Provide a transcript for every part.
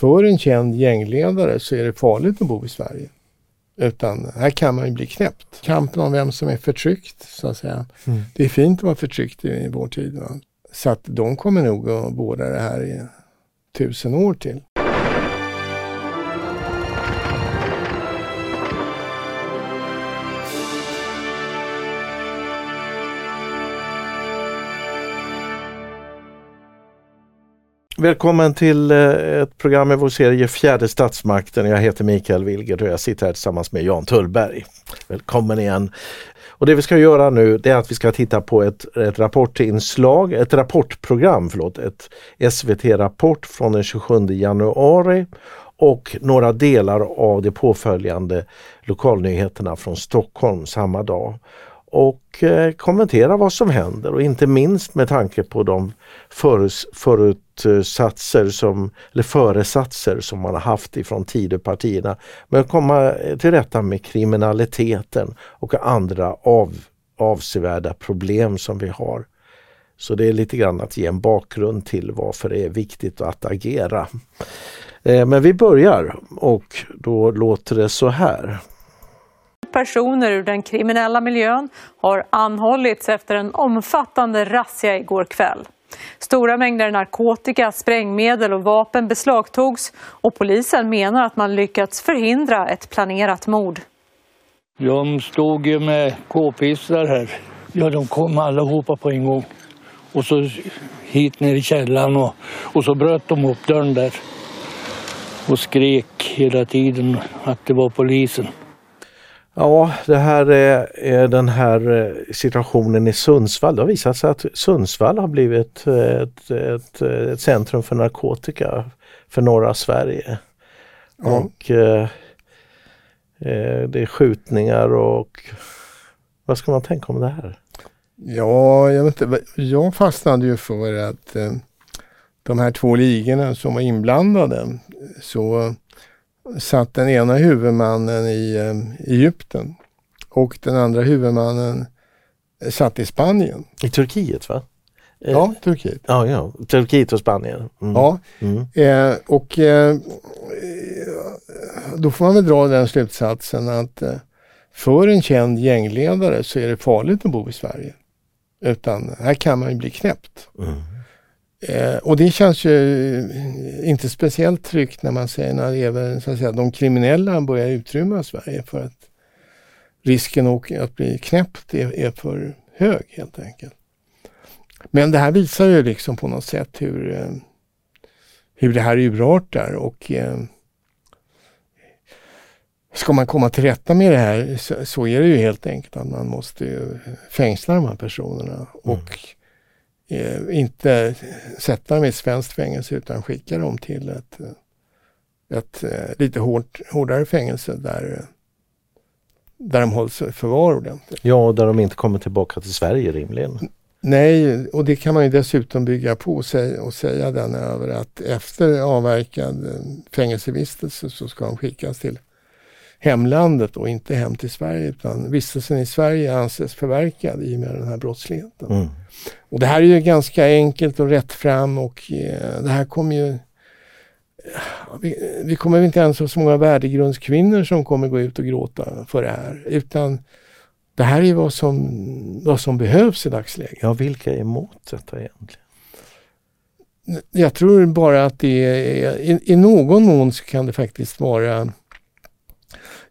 för en känd gängledare så är det farligt att bo i Sverige. Utan här kan man ju bli knäppt. Kampen om vem som är förtryckt, så att säga. Mm. Det är fint att vara förtryckt i, i vår tid. Va? Så att de kommer nog att vårda det här i tusen år till. Välkommen till eh, ett program i vår serie Fjärde statsmakten. Jag heter Mikael Wilgert och jag sitter här tillsammans med Jan Tullberg. Välkommen igen! Och det vi ska göra nu det är att vi ska titta på ett, ett rapportinslag, ett rapportprogram, förlåt, ett SVT-rapport från den 27 januari och några delar av de påföljande lokalnyheterna från Stockholm samma dag och eh, kommentera vad som händer och inte minst med tanke på de förut, förutsatser som, eller föresatser som man har haft ifrån Tidöpartierna. Men att komma till rätta med kriminaliteten och andra av, avsevärda problem som vi har. Så det är lite grann att ge en bakgrund till varför det är viktigt att agera. Eh, men vi börjar och då låter det så här personer ur den kriminella miljön har anhållits efter en omfattande razzia igår kväll. Stora mängder narkotika, sprängmedel och vapen beslagtogs och polisen menar att man lyckats förhindra ett planerat mord. De stod ju med k-pistar här. Ja, de kom allihopa på en gång. Och så hit ner i källaren och, och så bröt de upp dörren där och skrek hela tiden att det var polisen. Ja, det här är, den här eh, situationen i Sundsvall. Det har visat sig att Sundsvall har blivit ett, ett, ett centrum för narkotika för norra Sverige. Ja. Och eh, eh, Det är skjutningar och vad ska man tänka om det här? Ja, jag, vet inte, jag fastnade ju för att eh, de här två ligorna som var inblandade så satt den ena huvudmannen i eh, Egypten och den andra huvudmannen satt i Spanien. I Turkiet va? Eh, ja, Turkiet. Ja, ja. Turkiet och Spanien. Mm. Ja, mm. Eh, och eh, då får man väl dra den slutsatsen att eh, för en känd gängledare så är det farligt att bo i Sverige. Utan här kan man ju bli knäppt. Mm. Eh, och det känns ju eh, inte speciellt tryggt när man säger när även så att säga, de kriminella börjar utrymma Sverige för att risken att bli knäppt är, är för hög helt enkelt. Men det här visar ju liksom på något sätt hur, eh, hur det här urartar och eh, ska man komma till rätta med det här så, så, är det ju helt enkelt att man måste fängsla de här personerna mm. och inte sätta dem i svenskt fängelse utan skicka dem till ett, ett eh, lite hårt, hårdare fängelse där, där de hålls förvar ordentligt. Ja, där de inte kommer tillbaka till Sverige rimligen. Nej, och det kan man ju dessutom bygga på och säga, och säga den över att efter avverkad eh, fängelsevistelse så ska de skickas till hemlandet och inte hem till Sverige utan vistelsen i Sverige anses förverkad i och med den här brottsligheten. Mm. Och det här är ju ganska enkelt och rätt fram och eh, det här kommer ju vi, vi kommer inte ens ha så många värdegrundskvinnor som kommer gå ut och gråta för det här utan det här är vad som, vad som behövs i dagsläget. Ja, vilka är emot detta egentligen? Jag tror bara att det är, i, i någon mån så kan det faktiskt vara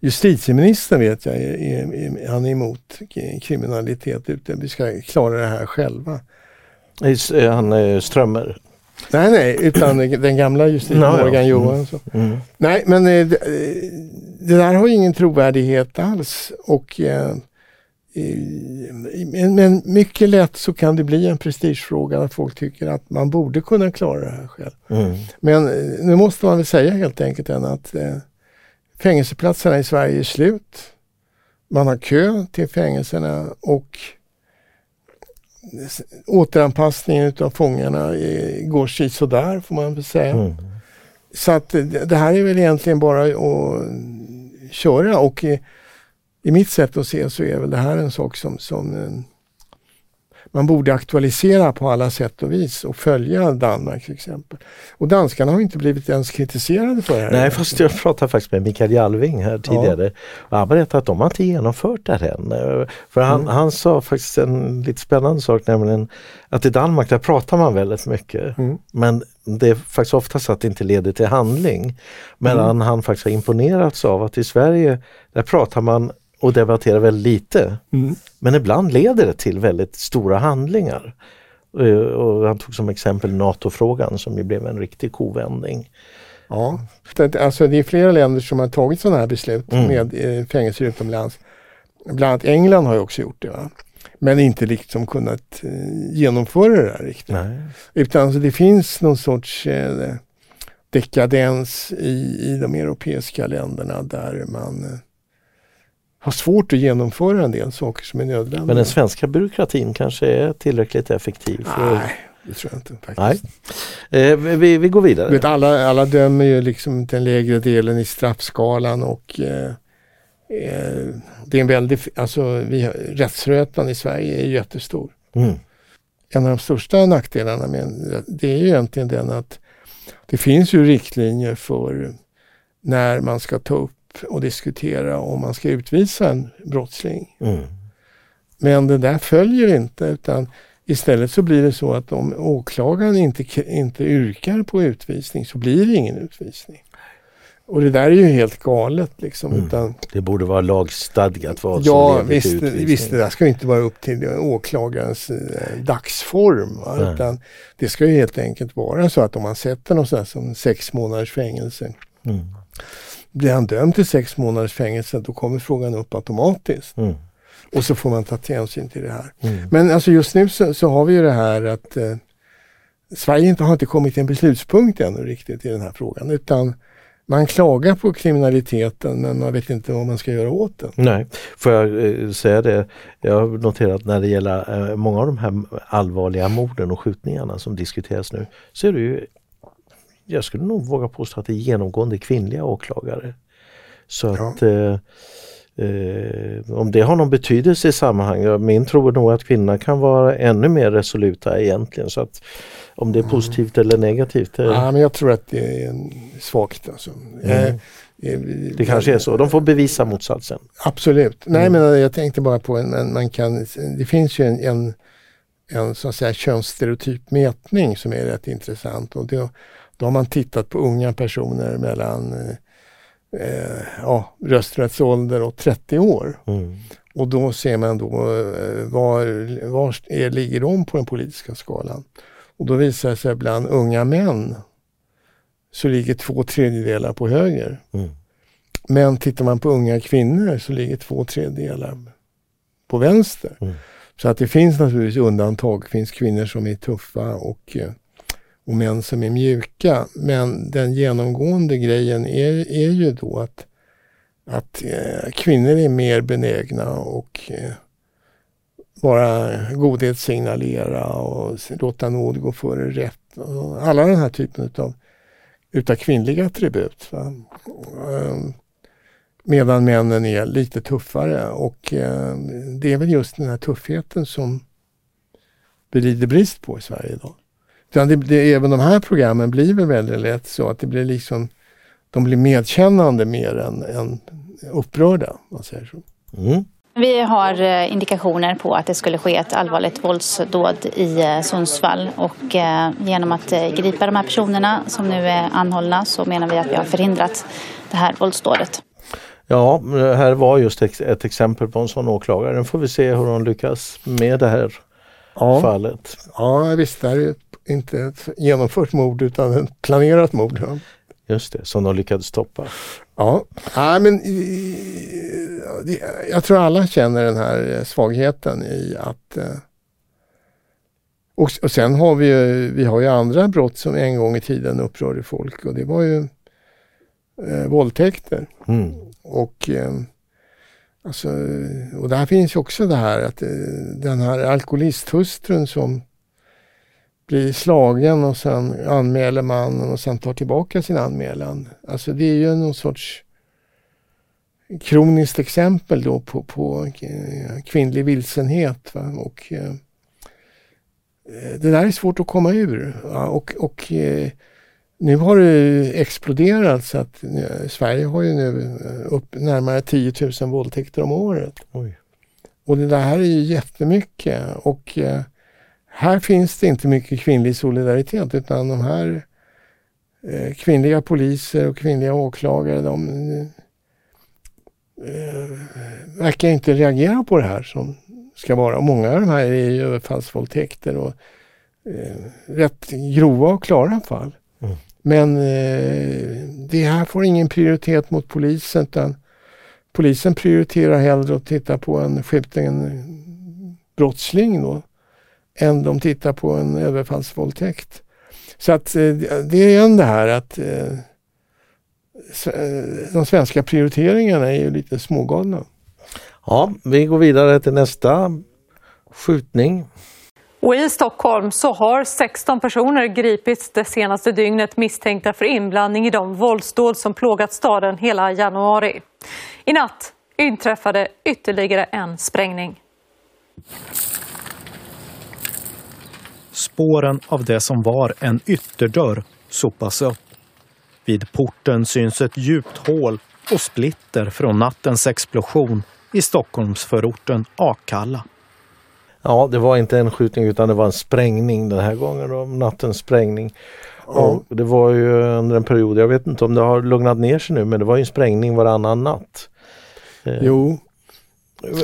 Justitieministern vet jag, är, är, han är emot kriminalitet ute. Vi ska klara det här själva. Han är Strömmer? Nej, nej, utan den gamla justitieministern Morgan mm. Johansson. Mm. Nej, men eh, det, det, där har ingen trovärdighet alls. Och, eh, men mycket lätt så kan det bli en prestigefråga att folk tycker att man borde kunna klara det här själv. Mm. Men eh, nu måste man väl säga helt enkelt än att Fängelseplatserna i Sverige är slut. Man har kö till fängelserna och återanpassningen av fångarna går sådär får man väl säga. Mm. Så att det här är väl egentligen bara att köra och i, i mitt sätt att se så är väl det här en sak som, som man borde aktualisera på alla sätt och vis och följa Danmark till exempel. Och danskarna har inte blivit ens kritiserade för det här. Nej, fast jag pratade faktiskt med Mikael Jalving här tidigare ja. och han berättade att de har inte genomfört det här än. För han, mm. han sa faktiskt en lite spännande sak, nämligen att i Danmark där pratar man väldigt mycket. Mm. Men det är faktiskt ofta så att det inte leder till handling. Medan mm. han faktiskt har imponerats av att i Sverige där pratar man och debatterar väldigt lite. Mm. Men ibland leder det till väldigt stora handlingar. Eh, och han tog som exempel NATO-frågan som ju blev en riktig kovändning. Ja, alltså det är flera länder som har tagit sådana här beslut mm. med eh, fängelser utomlands. Bland annat England har ju också gjort det. Va? Men inte liksom kunnat eh, genomföra det där riktigt. Nej. Utan alltså, det finns någon sorts eh, dekadens i, i de europeiska länderna där man har svårt att genomföra en del saker som är nödvändiga. Men den svenska byråkratin kanske är tillräckligt effektiv? För... Nej, det tror jag inte faktiskt. Nej. Eh, vi, vi går vidare. Vet, alla, alla dömer ju liksom den lägre delen i straffskalan och eh, eh, det är en väldigt, alltså vi, rättsrötan i Sverige är jättestor. Mm. En av de största nackdelarna med det är ju egentligen den att det finns ju riktlinjer för när man ska ta upp och diskutera om man ska utvisa en brottsling. Mm. Men det där följer inte utan istället så blir det så att om åklagaren inte, inte yrkar på utvisning så blir det ingen utvisning. Och det där är ju helt galet. Liksom, mm. utan, det borde vara lagstadgat vad ja, som visst, utvisning. visst, det där ska inte vara upp till åklagarens eh, dagsform. Va? Utan det ska ju helt enkelt vara så att om man sätter något sådär som sex månaders fängelse mm. Blir han dömd till sex månaders fängelse då kommer frågan upp automatiskt. Mm. Och så får man ta hänsyn till det här. Mm. Men alltså just nu så, så, har vi ju det här att eh, Sverige inte har inte kommit till en beslutspunkt ännu riktigt i den här frågan utan man klagar på kriminaliteten men man vet inte vad man ska göra åt den. Nej, får jag eh, säga det. Jag har noterat när det gäller eh, många av de här allvarliga morden och skjutningarna som diskuteras nu så är det ju jag skulle nog våga påstå att det är genomgående kvinnliga åklagare. Så ja. att eh, eh, om det har någon betydelse i sammanhanget, min tro är nog att kvinnorna kan vara ännu mer resoluta egentligen. Så att om det är mm. positivt mm. eller negativt. Det... Ja, men jag tror att det är svagt. Alltså. Mm. Eh, eh, det kanske är så, de får bevisa motsatsen. Absolut. Nej mm. men jag tänkte bara på en, man kan, det finns ju en, en, en så att säga könsstereotyp mätning som är rätt intressant. Och det, då har man tittat på unga personer mellan eh, ja, rösträttsålder och 30 år. Mm. Och då ser man då eh, var, var är, ligger de på den politiska skalan. Och då visar det sig bland unga män så ligger två tredjedelar på höger. Mm. Men tittar man på unga kvinnor så ligger två tredjedelar på vänster. Mm. Så att det finns naturligtvis undantag. Det finns kvinnor som är tuffa och eh, och män som är mjuka. Men den genomgående grejen är, är ju då att, att eh, kvinnor är mer benägna och eh, bara godhetssignalera och låta nåd gå före rätt. Och alla den här typen utav, utav kvinnliga attribut. Va? Ehm, medan männen är lite tuffare och eh, det är väl just den här tuffheten som vi lider brist på i Sverige idag. Utan det, det, även de här programmen blir väl väldigt lätt så att det blir liksom, de blir medkännande mer än, än upprörda. Man säger så. Mm. Vi har eh, indikationer på att det skulle ske ett allvarligt våldsdåd i eh, Sundsvall och eh, genom att gripa de här personerna som nu är anhållna så menar vi att vi har förhindrat det här våldsdådet. Ja, här var just ett exempel på en sån åklagare. Nu får vi se hur hon lyckas med det här ja. fallet. Ja visst, det här är inte ett genomfört mord utan ett planerat mord. Ja. Just det, som de lyckades stoppa. Ja, ja men jag tror alla känner den här svagheten i att eh, och, och sen har vi ju, vi har ju andra brott som en gång i tiden upprörde folk och det var ju eh, våldtäkter. Mm. Och eh, Alltså, och där finns också det här att eh, den här alkoholisthustrun som blir slagen och sen anmäler mannen och sen tar tillbaka sin anmälan. Alltså det är ju någon sorts kroniskt exempel då på, på eh, kvinnlig vilsenhet. Va? Och, eh, eh, det där är svårt att komma ur. Ja, och, och eh, nu har det exploderat så att eh, Sverige har ju nu upp närmare 10 000 våldtäkter om året. Oj. Och det där är ju jättemycket och eh, här finns det inte mycket kvinnlig solidaritet utan de här eh, kvinnliga poliser och kvinnliga åklagare de eh, verkar inte reagera på det här som ska vara. Många av de här är ju överfallsvåldtäkter och eh, rätt grova och klara fall. Mm. Men eh, det här får ingen prioritet mot polisen utan polisen prioriterar hellre att titta på en skjuten brottsling då, än de tittar på en överfallsvåldtäkt. Så att eh, det är igen det här att eh, eh, de svenska prioriteringarna är ju lite smågalna. Ja, vi går vidare till nästa skjutning. Och I Stockholm så har 16 personer gripits det senaste dygnet misstänkta för inblandning i de våldsdåd som plågat staden hela januari. I natt inträffade ytterligare en sprängning. Spåren av det som var en ytterdörr sopas upp. Vid porten syns ett djupt hål och splitter från nattens explosion i Stockholmsförorten Akalla. Ja, det var inte en skjutning utan det var en sprängning den här gången, då, nattens sprängning. Och det var ju under en period, jag vet inte om det har lugnat ner sig nu, men det var ju en sprängning varannan natt. Eh, jo.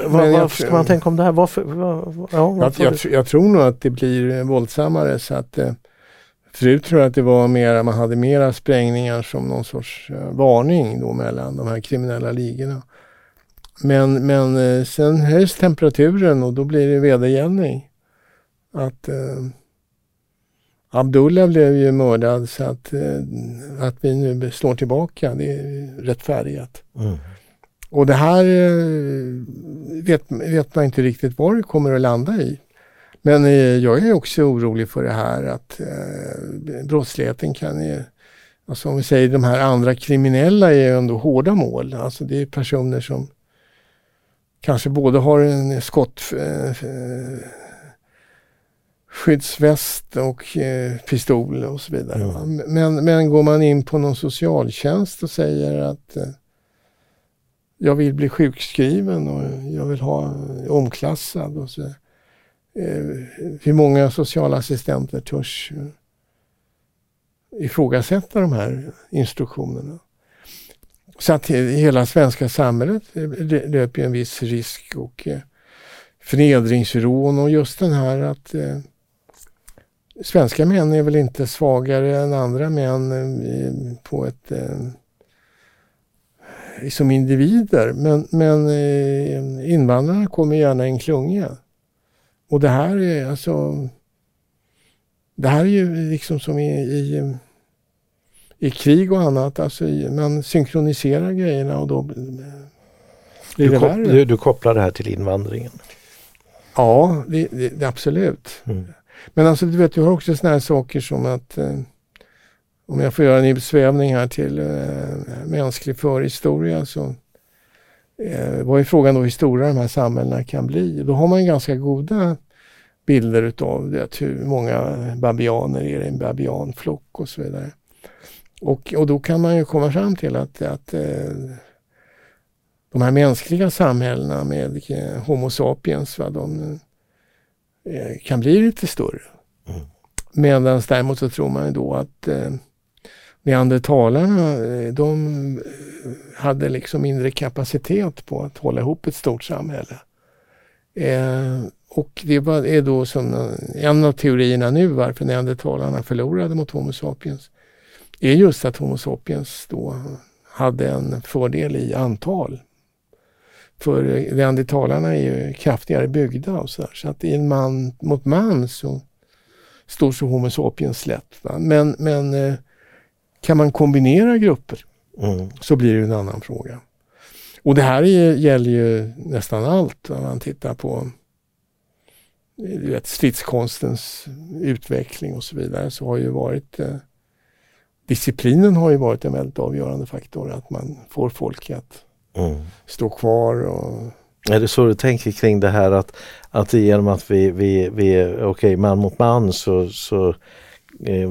Vad, vad ska man tänka om det här? Varför, vad, ja, varför jag, jag, jag, tror nog att det blir våldsammare så att eh, Förut tror jag att det var mera, man hade mera sprängningar som någon sorts eh, varning då mellan de här kriminella ligorna. Men, men eh, sen höjs temperaturen och då blir det vedergällning. Att eh, Abdullah blev ju mördad så att, eh, att vi nu slår tillbaka, det är rättfärdigat. Mm. Och det här eh, vet, vet man inte riktigt var det kommer att landa i. Men eh, jag är också orolig för det här att eh, brottsligheten kan ju Alltså om vi säger de här andra kriminella är ju ändå hårda mål. Alltså det är personer som kanske både har en skott skyddsväst och eh, pistol och så vidare. Mm. Men, men går man in på någon socialtjänst och säger att eh, jag vill bli sjukskriven och jag vill ha eh, omklassad och så. Eh, hur många socialassistenter törs eh, ifrågasätta de här instruktionerna? Så att hela svenska samhället eh, löper en viss risk och eh, förnedringsrån och just den här att eh, svenska män är väl inte svagare än andra män på ett som individer. Men, men eh, invandrarna kommer gärna i en klunga. Och det här är alltså det här är ju liksom som i, i, i krig och annat. Alltså man synkroniserar grejerna och då blir det du, värre. Du, du kopplar det här till invandringen? Ja, det, det, absolut. Mm. Men alltså du vet, du har också sådana här saker som att eh, om jag får göra en utsvävning här till eh, mänsklig förhistoria så eh, vad är frågan då hur stora de här samhällena kan bli? Då har man ganska goda bilder utav det, hur många babianer är det i en babianflock och så vidare. Och, och då kan man ju komma fram till att, att eh, de här mänskliga samhällena med eh, Homo sapiens, va, de eh, kan bli lite större. Mm. Medan däremot så tror man ju då att eh, neandertalarna eh, de eh, hade liksom mindre kapacitet på att hålla ihop ett stort samhälle. Eh, och det är då som eh, en av teorierna nu varför neandertalarna förlorade mot Homo sapiens är just att Homo sapiens då hade en fördel i antal. För neandertalarna är ju kraftigare byggda och så, där, så att i en man mot man så står så Homo sapiens lätt. Va? Men, men eh, kan man kombinera grupper mm. så blir det en annan fråga. Och det här är, gäller ju nästan allt. Om man tittar på du vet, stridskonstens utveckling och så vidare så har ju varit eh, disciplinen har ju varit en väldigt avgörande faktor. Att man får folk att mm. stå kvar och Är det så du tänker kring det här att, att genom att vi, vi, vi är okej okay, man mot man så, så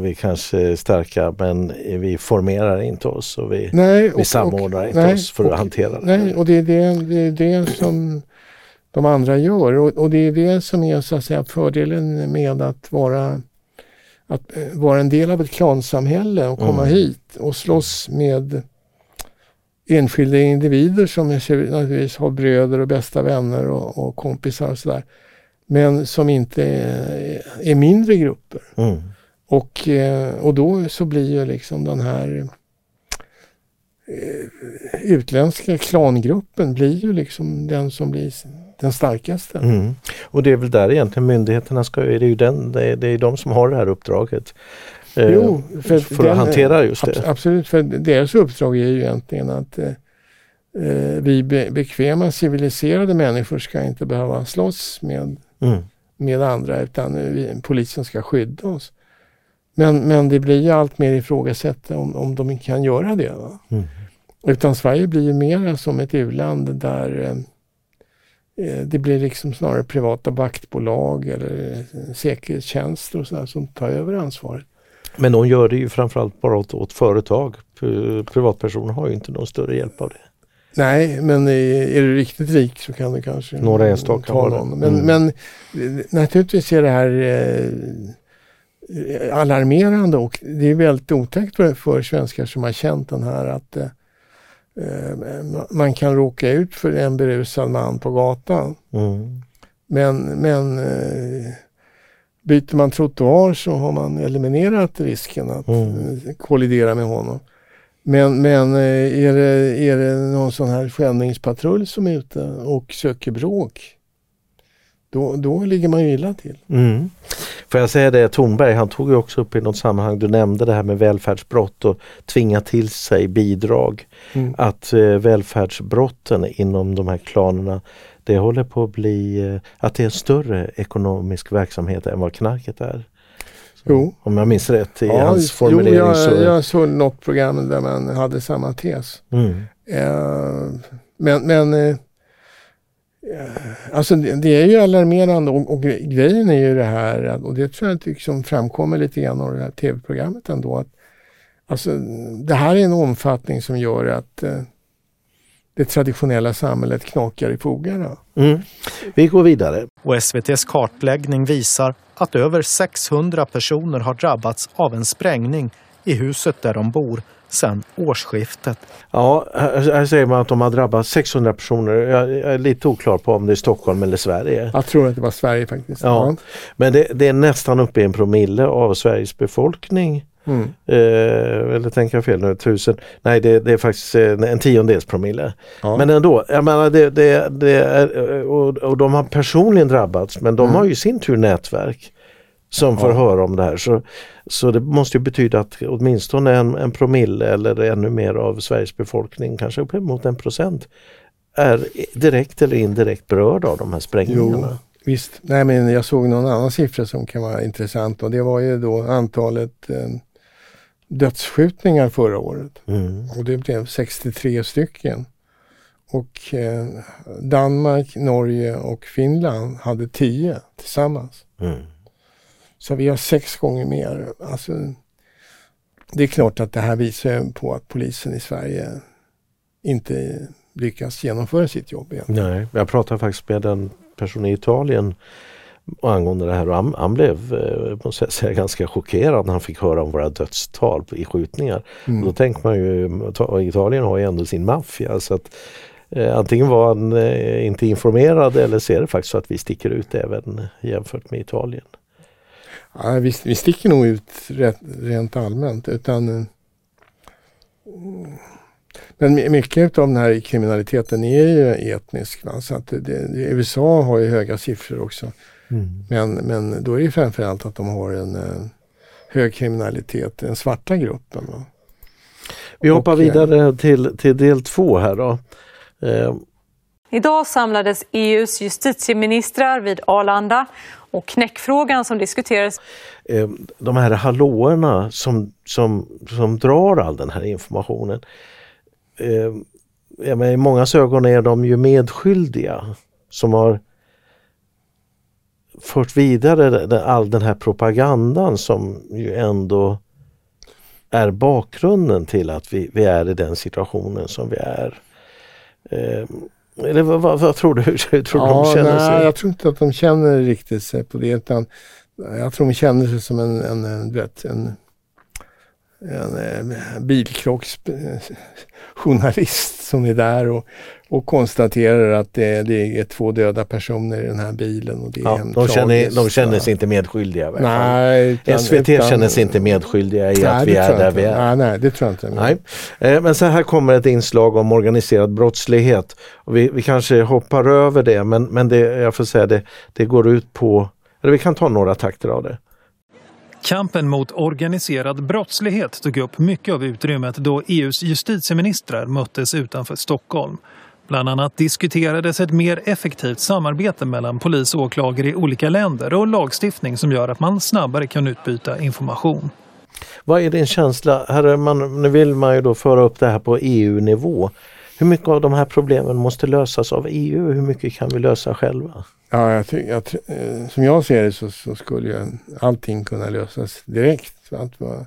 vi kanske starka men vi formerar inte oss och vi, nej, och, vi samordnar och, inte nej, oss för att hantera det. Nej, och det är det, det, är det som de andra gör och, och, det är det som är så att säga fördelen med att vara att eh, vara en del av ett klansamhälle och komma mm. hit och slåss med enskilda individer som naturligtvis har bröder och bästa vänner och, och kompisar och sådär. Men som inte är, är mindre grupper. Mm. Och, eh, och då så blir ju liksom den här eh, utländska klangruppen blir ju liksom den som blir den starkaste. Mm. Och det är väl där egentligen myndigheterna ska, det är ju den, det är, det är de som har det här uppdraget. Eh, jo, för, för den, att hantera just det. Absolut, för deras uppdrag är ju egentligen att eh, vi be, bekväma civiliserade människor ska inte behöva slåss med, mm. med andra utan vi, polisen ska skydda oss. Men, men det blir ju allt mer ifrågasatt om, om de kan göra det. Mm. Utan Sverige blir ju mer som ett u-land där eh, eh, det blir liksom snarare privata vaktbolag eller säkerhetstjänster och sådär som tar över ansvaret. Men de gör det ju framförallt bara åt, åt företag. Privatpersoner har ju inte någon större hjälp av det. Nej, men är du riktigt rik så kan du kanske Några enstaka ta någon. Men, mm. men naturligtvis är det här eh, alarmerande och det är väldigt otäckt för, för svenskar som har känt den här att eh, eh, man kan råka ut för en berusad man på gatan. Mm. Men, men eh, byter man trottoar så har man eliminerat risken att mm. kollidera med honom. Men, men eh, är, det, är det någon sån här skändningspatrull som är ute och söker bråk då, då ligger man ju illa till. Mm. Får jag säga det, Tornberg han tog ju också upp i något sammanhang, du nämnde det här med välfärdsbrott och tvinga till sig bidrag. Mm. Att eh, välfärdsbrotten inom de här klanerna det håller på att bli, eh, att det är en större ekonomisk verksamhet än vad knarket är. Jo. Om jag minns rätt i ja, hans formulering. Jo, jag, så... jag såg något program där man hade samma tes. Mm. Eh, men men eh, Eh, alltså det, är ju alarmerande och, och, grejen är ju det här, och det tror jag liksom framkommer lite grann av det här tv-programmet ändå, att alltså, det här är en omfattning som gör att eh, det traditionella samhället knakar i fogarna. Mm. Vi går vidare. Och SVTs kartläggning visar att över 600 personer har drabbats av en sprängning i huset där de bor sedan årsskiftet. Ja, här säger man att de har drabbat 600 personer. Jag är lite oklar på om det är Stockholm eller Sverige. Jag tror att det var Sverige faktiskt. Ja. Men det, det är nästan uppe i en promille av Sveriges befolkning. Mm. Eh, eller tänker jag fel nu? Tusen? Nej det, det är faktiskt en, en tiondels promille. Ja. Men ändå, jag menar det, det, det är, och, och de har personligen drabbats men de mm. har ju sin tur nätverk som får höra om det här. Så, så det måste ju betyda att åtminstone en, en promille eller ännu mer av Sveriges befolkning, kanske uppemot en procent, är direkt eller indirekt berörda av de här sprängningarna. Jo, visst, nej men jag såg någon annan siffra som kan vara intressant och det var ju då antalet eh, dödsskjutningar förra året. Mm. Och det blev 63 stycken. Och eh, Danmark, Norge och Finland hade 10 tillsammans. Mm. Så vi har sex gånger mer. Alltså, det är klart att det här visar på att polisen i Sverige inte lyckas genomföra sitt jobb. Egentligen. Nej, jag pratade faktiskt med en person i Italien angående det här och han, han blev eh, måste jag säga, ganska chockerad när han fick höra om våra dödstal i skjutningar. Mm. då tänker man ju, Italien har ju ändå sin maffia så att eh, antingen var han eh, inte informerad eller så är det faktiskt så att vi sticker ut även jämfört med Italien. Ja, vi, vi sticker nog ut rätt, rent allmänt. Utan, mm, men mycket av den här kriminaliteten är ju etnisk. Va? Så att det, USA har ju höga siffror också. Mm. Men, men då är det framförallt att de har en uh, hög kriminalitet, den svarta gruppen. Va? Vi hoppar Och, vidare till, till del två här då. Eh. Idag samlades EUs justitieministrar vid Arlanda och knäckfrågan som diskuterades. Eh, de här hallåorna som, som, som drar all den här informationen. Eh, i många ögon är de ju medskyldiga som har fört vidare all den här propagandan som ju ändå är bakgrunden till att vi, vi är i den situationen som vi är. Eh, eller vad, vad, vad, tror du? Hur tror ja, de känner nej, sig? Jag tror inte att de känner riktigt sig på det. Utan jag tror de känner sig som en, en, en, en, en, en bilkrocksjournalist som är där och, och konstaterar att det, det, är två döda personer i den här bilen. Och det är ja, en de, känner, de känner sig inte medskyldiga. Nej, utan, SVT utan, känner sig inte medskyldiga i nej, att vi är där vi är. Nej, nej, det tror jag inte. Nej. Eh, men så här kommer ett inslag om organiserad brottslighet. Och vi, vi kanske hoppar över det men, men det, jag får säga det, det går ut på, eller vi kan ta några takter av det. Kampen mot organiserad brottslighet tog upp mycket av utrymmet då EUs justitieministrar möttes utanför Stockholm. Bland annat diskuterades ett mer effektivt samarbete mellan polis och åklagare i olika länder och lagstiftning som gör att man snabbare kan utbyta information. Vad är din känsla? Här man, nu vill man ju då föra upp det här på EU-nivå. Hur mycket av de här problemen måste lösas av EU? Hur mycket kan vi lösa själva? Ja, jag ty, jag, eh, som jag ser det så, så skulle ju allting kunna lösas direkt. Att vad,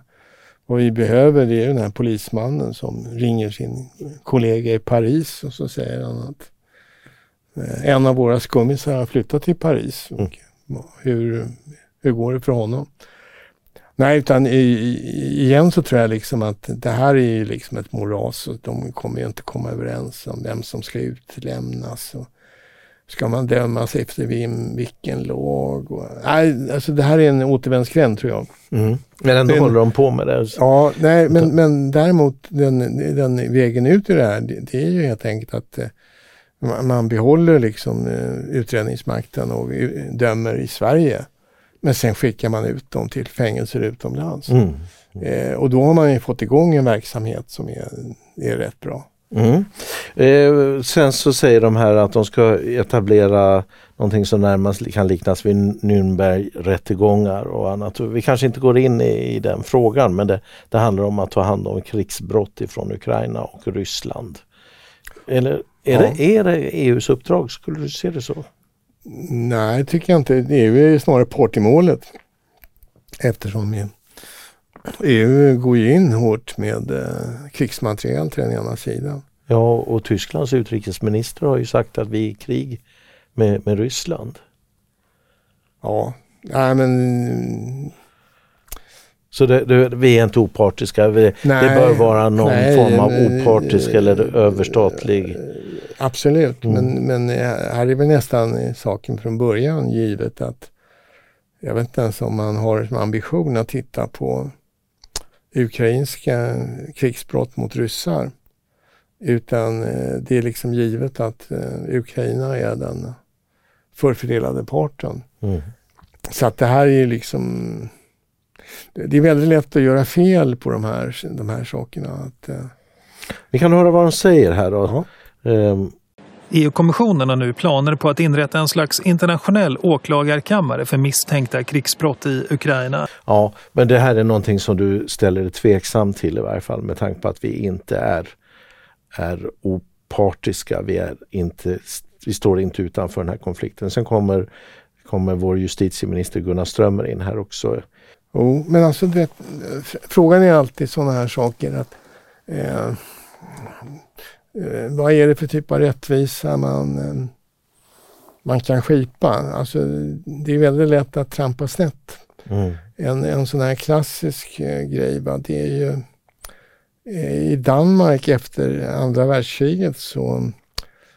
vad vi behöver det är den här polismannen som ringer sin kollega i Paris och så säger han att eh, en av våra skummisar har flyttat till Paris. Och mm. hur, hur går det för honom? Nej, utan i, igen så tror jag liksom att det här är ju liksom ett moras och de kommer ju inte komma överens om vem som ska utlämnas. Och ska man dömas efter vilken lag? Och, nej, alltså det här är en återvändsgränd tror jag. Mm. Men ändå den, håller de på med det? Ja, nej, men, men däremot den, den vägen ut ur det här, det, det är ju helt enkelt att eh, man behåller liksom eh, utredningsmakten och dömer i Sverige. Men sen skickar man ut dem till fängelser utomlands. Mm. Eh, och då har man ju fått igång en verksamhet som är, är rätt bra. Mm. Eh, sen så säger de här att de ska etablera någonting som närmast kan liknas vid Nürnberg-rättegångar och annat. Vi kanske inte går in i, i den frågan men det, det, handlar om att ta hand om krigsbrott ifrån Ukraina och Ryssland. Eller är, ja. det, är det EUs uppdrag? Skulle du se det så? Nej, tycker jag inte. EU är snarare part i målet. Eftersom EU går ju in hårt med eh, krigsmateriel till den ena sidan. Ja, och Tysklands utrikesminister har ju sagt att vi är i krig med, med Ryssland. Ja, nej men... Så det, det, vi är inte opartiska, vi, nej, det bör vara någon nej, form av opartisk eller överstatlig... Absolut, mm. men, men här är väl nästan saken från början givet att jag vet inte ens om man har som ambition att titta på ukrainska krigsbrott mot ryssar. Utan eh, det är liksom givet att eh, Ukraina är den förfördelade parten. Mm. Så att det här är liksom det är väldigt lätt att göra fel på de här, de här sakerna. Att, eh... Vi kan höra vad de säger här då. Um, EU-kommissionen har nu planer på att inrätta en slags internationell åklagarkammare för misstänkta krigsbrott i Ukraina. Ja, men det här är någonting som du ställer dig tveksam till i varje fall med tanke på att vi inte är, är opartiska. Vi, är inte, vi står inte utanför den här konflikten. Sen kommer, kommer vår justitieminister Gunnar Strömmer in här också. Jo, men alltså det, frågan är alltid sådana här saker att eh, eh, vad är det för typ av rättvisa man, eh, man kan skipa? Alltså, det är väldigt lätt att trampa snett. Mm. En, en sån här klassisk eh, grej, va, det är ju eh, i Danmark efter andra världskriget så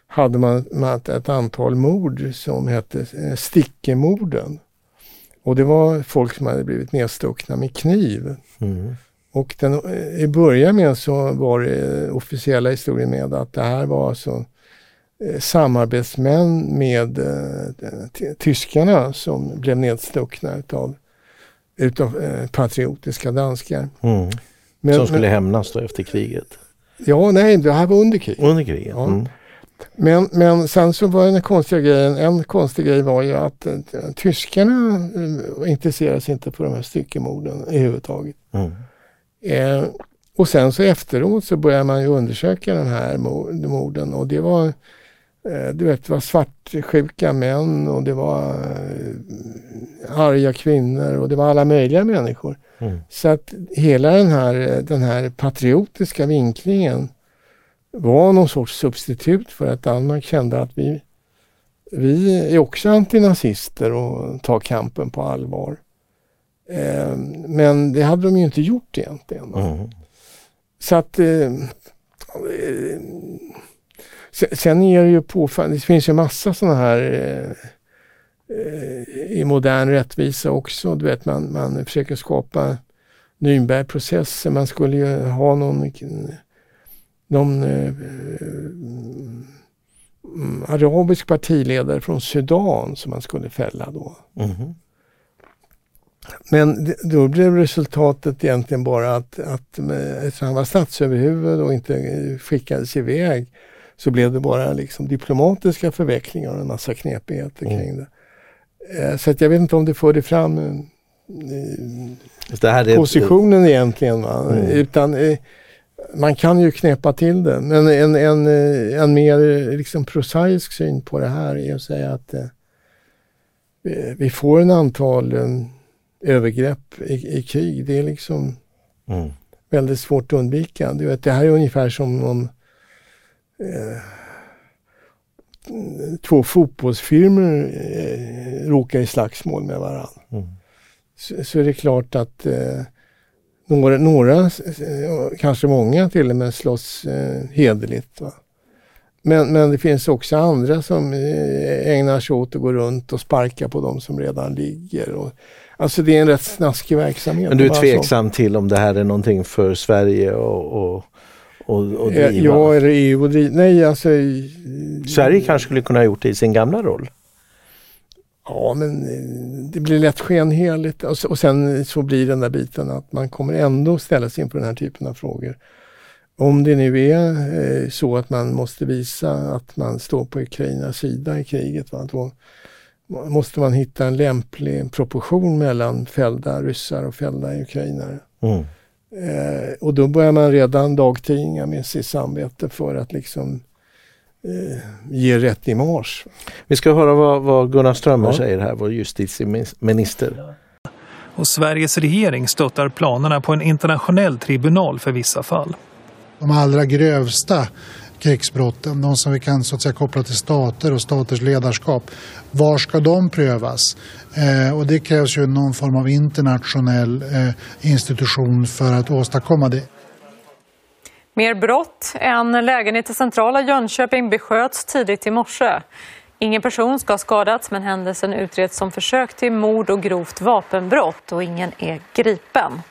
hade man, man ett antal mord som hette eh, stickemorden. Och det var folk som hade blivit nedstuckna med kniv. Mm. Och den, i början med så var det officiella historien med att det här var alltså eh, samarbetsmän med eh, tyskarna som blev nedstuckna utav, utav eh, patriotiska danskar. Mm. Men, som skulle men, hämnas då efter kriget? Ja, nej, det här var under kriget. Under kriget? Ja. Mm. Men, men sen så var den konstiga grejen, en konstig grej var ju att tyskarna intresserade sig inte för de här styckemorden överhuvudtaget. Mm. Eh, Och sen så efteråt så började man ju undersöka den här morden och det var eh, du vet, det var svartsjuka män och det var eh, arga kvinnor och det var alla möjliga människor. Mm. Så att hela den här, den här patriotiska vinklingen var någon sorts substitut för att Danmark kände att vi, vi är också antinazister och tar kampen på allvar. Eh, men det hade de ju inte gjort egentligen. Mm. Så att eh, Sen är det ju påfallande, det finns ju massa sådana här eh, eh, i modern rättvisa också. Du vet man, man försöker skapa Nürnbergprocesser. Man skulle ju ha någon, någon eh, arabisk partiledare från Sudan som man skulle fälla då. Mm. Men då blev resultatet egentligen bara att, att eftersom han var statsöverhuvud och inte skickades iväg så blev det bara liksom diplomatiska förvecklingar och en massa knepigheter mm. kring det. Eh, så att jag vet inte om det förde fram eh, positionen ett... egentligen. Mm. Utan eh, man kan ju knäppa till det. Men en, en, en mer liksom prosaisk syn på det här är att säga att vi får en antal övergrepp i, i krig. Det är liksom mm. väldigt svårt att undvika. Du vet, det här är ungefär som om eh, två fotbollsfirmor eh, råkar i slagsmål med varandra. Mm. Så, så, är det klart att eh, några, några kanske många till och med slåss eh, hederligt. Va? Men, men det finns också andra som eh, ägnar sig åt att gå runt och sparka på de som redan ligger. Och, alltså det är en rätt snaskig verksamhet. Men du är tveksam till om det här är någonting för Sverige och, och och, och driva? Ja, eller EU och driva. Nej, alltså... Sverige kanske skulle kunna ha gjort det i sin gamla roll? Ja, men eh, det blir lätt skenheligt och, och sen så blir den där biten att man kommer ändå ställas inför den här typen av frågor. Om det nu är eh, så att man måste visa att man står på Ukrainas sida i kriget, va, då måste man hitta en lämplig proportion mellan fällda ryssar och fällda ukrainare. Mm. Eh, och då börjar man redan dagtinga med sitt samvete för att liksom eh, ge rätt i mars. Vi ska höra vad, vad Gunnar Strömmer ja. säger här, vår justitieminister. Och Sveriges regering stöttar planerna på en internationell tribunal för vissa fall. De allra grövsta krigsbrotten, de som vi kan så att säga koppla till stater och staters ledarskap. Var ska de prövas? Eh, och det krävs ju någon form av internationell eh, institution för att åstadkomma det. Mer brott. En lägenhet i centrala Jönköping besköts tidigt i morse. Ingen person ska ha skadats men händelsen utreds som försök till mord och grovt vapenbrott och ingen är gripen.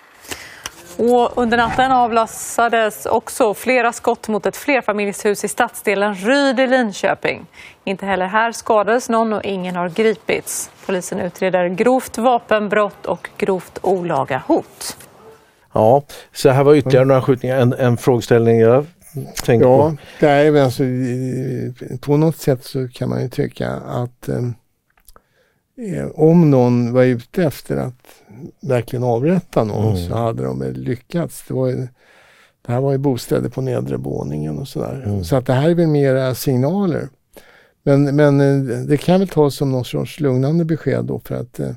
Och under natten avlossades också flera skott mot ett flerfamiljshus i stadsdelen Ryd i Linköping. Inte heller här skadades någon och ingen har gripits. Polisen utreder grovt vapenbrott och grovt olaga hot. Ja, så här var ytterligare några skjutningar. En, en frågeställning jag tänkte ja, på. Det är, alltså, på något sätt så kan man ju tycka att eh, eh, om någon var ute efter att verkligen avrätta någon mm. så hade de lyckats. Det, var ju, det här var ju bostäder på nedre våningen och sådär. Mm. Så att det här är väl mera signaler. Men, men eh, det kan väl tas som någon sorts lugnande besked då för att eh,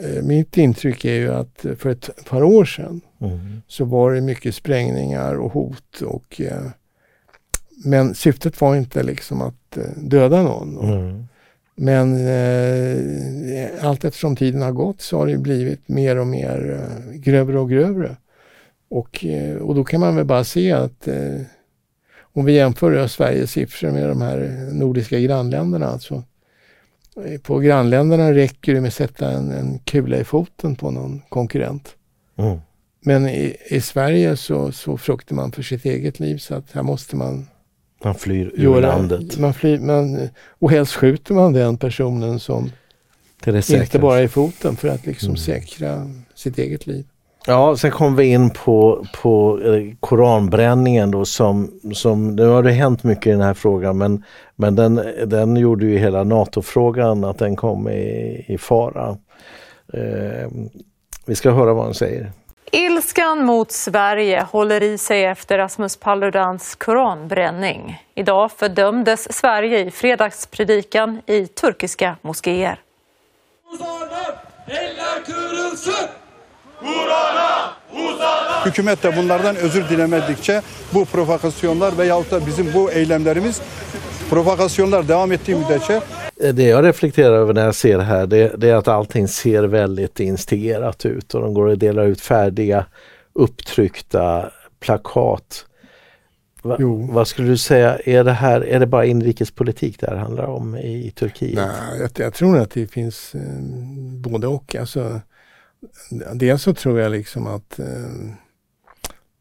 eh, mitt intryck är ju att för ett par år sedan mm. så var det mycket sprängningar och hot och eh, men syftet var inte liksom att eh, döda någon. Mm. Men eh, allt eftersom tiden har gått så har det blivit mer och mer eh, grövre och grövre. Och, eh, och då kan man väl bara se att eh, om vi jämför Sveriges siffror med de här nordiska grannländerna. Alltså, eh, på grannländerna räcker det med att sätta en, en kula i foten på någon konkurrent. Mm. Men i, i, Sverige så, så fruktar man för sitt eget liv så att här måste man man flyr ur göra, landet. Man flyr, man, och helst skjuter man den personen som inte bara är i foten för att liksom mm. säkra sitt eget liv. Ja, sen kom vi in på, på eh, koranbränningen då som, som, nu har det hänt mycket i den här frågan men, men den, den gjorde ju hela NATO-frågan att den kom i, i fara. Eh, vi ska höra vad han säger. Ilskan mot Sverige håller i sig efter Rasmus Paludans koranbränning. Idag fördömdes Sverige i fredagspredikan i turkiska moskéer. Hükümet de bunlardan özür dilemedikçe bu provokasyonlar veyahut da bizim bu eylemlerimiz provokasyonlar devam ettiği müddetçe det jag reflekterar över när jag ser det här det, det, är att allting ser väldigt instigerat ut och de går och delar ut färdiga upptryckta plakat. Va, vad skulle du säga, är det här är det bara inrikespolitik det här handlar om i Turkiet? Nej, jag, jag tror att det finns eh, både och. Alltså, dels så tror jag liksom att eh,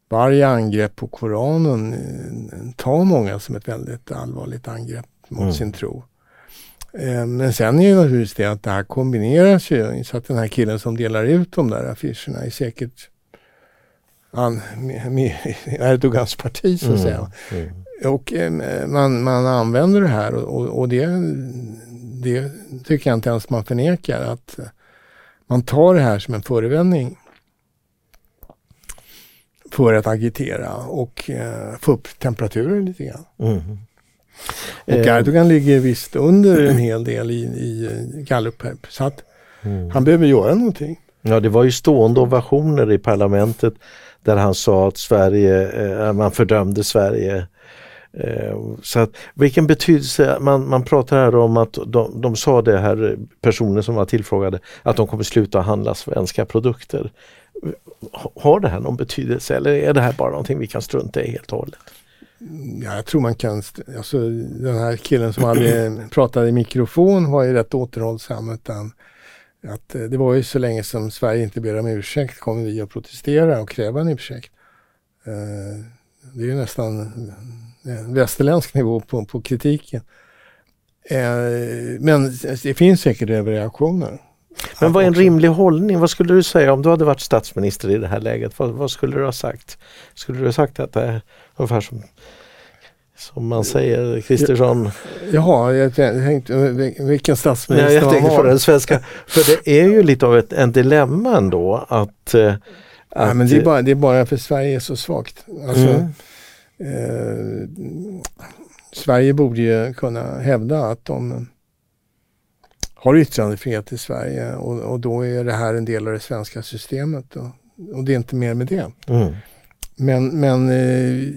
varje angrepp på Koranen eh, tar många som ett väldigt allvarligt angrepp mot mm. sin tro. Eh, men sen är det naturligtvis det att det här kombineras ju så att den här killen som delar ut de där affischerna är säkert han, med, Erdogans parti så att mm. säga. Mm. Och eh, man, man använder det här och, och, det, det tycker jag inte ens man förnekar att man tar det här som en förevändning för att agitera och eh, få upp temperaturen lite grann. Mm. Och eh. Erdogan ligger visst under en hel del i, i gallup så att mm. han behöver göra någonting. Ja det var ju stående ovationer i parlamentet där han sa att Sverige, eh, man fördömde Sverige. Eh, så att, vilken betydelse, man, man pratar här om att de, de sa det här, personer som var tillfrågade, att de kommer sluta handla svenska produkter. Har det här någon betydelse eller är det här bara någonting vi kan strunta i helt och hållet? Ja, jag tror man kan, alltså den här killen som hade pratade i mikrofon var ju rätt återhållsam utan att eh, det var ju så länge som Sverige inte ber om ursäkt kommer vi att protestera och kräva en ursäkt. Eh, det är ju nästan en västerländsk nivå på, på kritiken. Eh, men det finns säkert överreaktioner. Men vad är en rimlig hållning? Vad skulle du säga om du hade varit statsminister i det här läget? Vad, vad skulle du ha sagt? Skulle du ha sagt att ungefär som, som man säger, Kristersson? Jaha, jag tänkte vilken statsminister ja, jag tänkte för den svenska. För det är ju lite av ett en dilemma ändå att, att Nej, men det är, bara, det är bara för Sverige är så svagt. Alltså, mm. eh, Sverige borde ju kunna hävda att de har yttrandefrihet i Sverige och, och då är det här en del av det svenska systemet. Och, och det är inte mer med det. Mm. Men, men eh,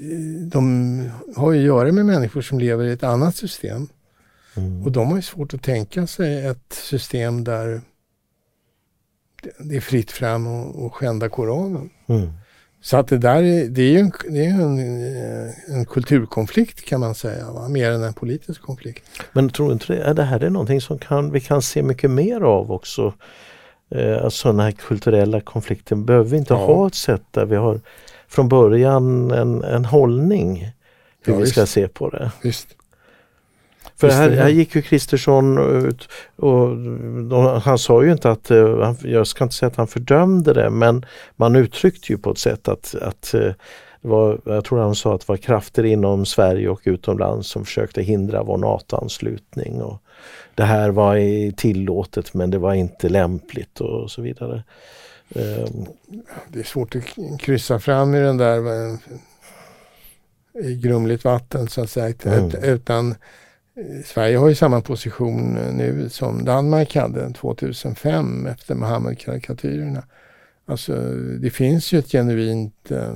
de har ju att göra med människor som lever i ett annat system. Mm. Och de har ju svårt att tänka sig ett system där det är fritt fram och, och skända Koranen. Mm. Så att det där är, det är ju en, det är en, en kulturkonflikt kan man säga, va? mer än en politisk konflikt. Men tror du inte det, är det här är någonting som kan, vi kan se mycket mer av också? Eh, sådana här kulturella konflikter. Behöver vi inte ja. ha ett sätt där vi har från början en, en hållning hur ja, vi ska se på det? Visst. För här, här gick ju Kristersson ut och han sa ju inte att, uh, jag ska inte säga att han fördömde det men man uttryckte ju på ett sätt att, att det var, jag tror han sa att det var krafter inom Sverige och utomlands som försökte hindra vår NATO-anslutning. Och det här var tillåtet men det var inte lämpligt och så vidare. Um, det är svårt att kryssa fram i den där eh, i grumligt vatten så att säga. Mm. Utan Sverige har ju samma position nu som Danmark hade 2005 efter Mohammed-karikatyrerna. Alltså det finns ju ett genuint eh,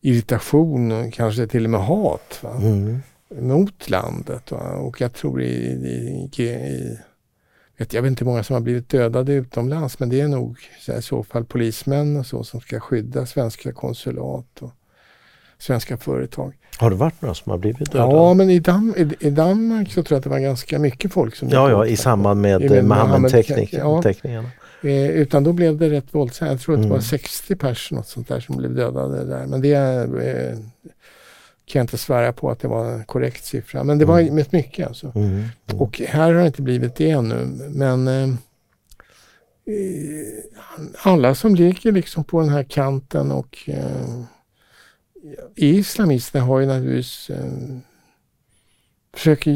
irritation och kanske till och med hat mm. mot landet. Va? Och jag tror i, i, i vet, jag vet inte hur många som har blivit dödade utomlands men det är nog i så fall polismän och så som ska skydda svenska konsulat och svenska företag. Har det varit några som har blivit dödade? Ja, men i, Dam i, i, Danmark så tror jag att det var ganska mycket folk som Ja, ja i samband med, med Mohammed-teckningarna. Ja. Eh, utan då blev det rätt våldsamt. Jag tror att det var 60 mm. personer sånt där som blev dödade där. Men det eh, kan jag inte svära på att det var en korrekt siffra. Men det var mm. mycket alltså. Mm. Mm. Och här har det inte blivit det ännu. Men eh, alla som ligger liksom på den här kanten och eh, islamisterna har ju naturligtvis eh, försöker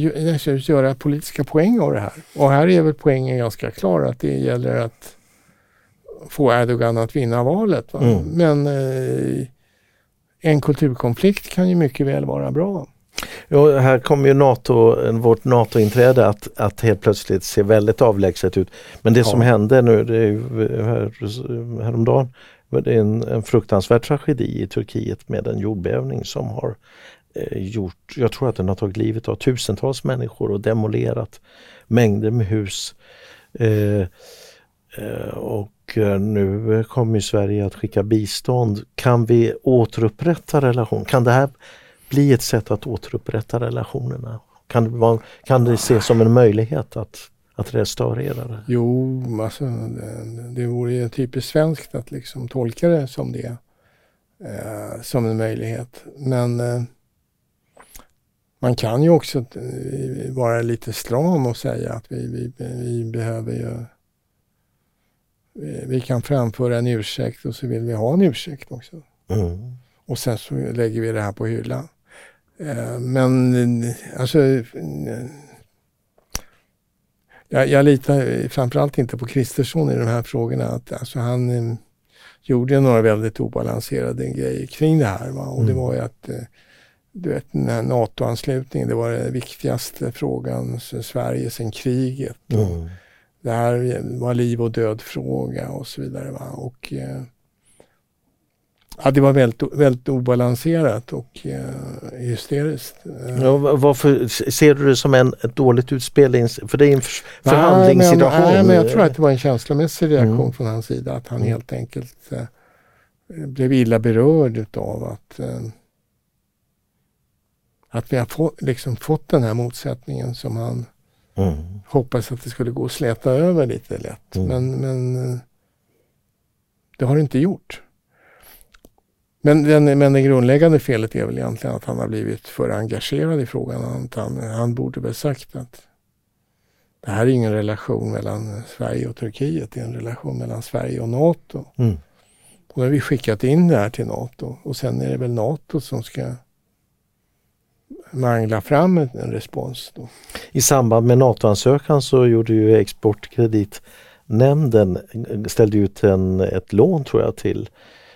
göra politiska poäng av det här. Och här är väl poängen ganska klar att det gäller att få Erdogan att vinna valet. Mm. Men eh, en kulturkonflikt kan ju mycket väl vara bra. Jo, här kommer ju NATO, vårt NATO-inträde att, att helt plötsligt se väldigt avlägset ut. Men det ja. som hände nu det är ju här, häromdagen, det är en, en fruktansvärd tragedi i Turkiet med en jordbävning som har eh, gjort, jag tror att den har tagit livet av tusentals människor och demolerat mängder med hus. Eh, eh, och Eh, nu kommer Sverige att skicka bistånd. Kan vi återupprätta relationen? Kan det här bli ett sätt att återupprätta relationerna? Kan det, vara, kan det ses som en möjlighet att, att restaurera det? Jo, alltså, det, det vore ju typiskt svenskt att liksom tolka det som det. Eh, som en möjlighet. Men eh, man kan ju också eh, vara lite stram och säga att vi, vi, vi behöver ju vi kan framföra en ursäkt och så vill vi ha en ursäkt också. Mm. Och sen så lägger vi det här på hyllan. Eh, men alltså jag, jag litar framförallt inte på Kristersson i de här frågorna. Att, alltså han eh, gjorde några väldigt obalanserade grejer kring det här. Va? Och mm. det var ju att du vet den här NATO-anslutningen, det var den viktigaste frågan för Sverige sedan kriget. Mm. Det här var liv och död fråga och så vidare. Va? Och, eh, ja, det var väldigt, väldigt obalanserat och eh, hysteriskt. Ja, varför ser du det som en, ett dåligt utspel? För det är en förhandlingssituation. Nej, men, men jag tror att det var en känslomässig reaktion mm. från hans sida. Att han mm. helt enkelt eh, blev illa berörd utav att eh, att vi har få, liksom fått den här motsättningen som han mm. hoppades att det skulle gå att släta över lite lätt. Mm. Men, men det har det inte gjort. Men, den, men det grundläggande felet är väl egentligen att han har blivit för engagerad i frågan. Han, han borde väl sagt att det här är ingen relation mellan Sverige och Turkiet, det är en relation mellan Sverige och NATO. Mm. Och då har vi skickat in det här till NATO och sen är det väl NATO som ska mangla fram en, respons. Då. I samband med NATO-ansökan så gjorde ju Exportkreditnämnden ställde ut en, ett lån tror jag till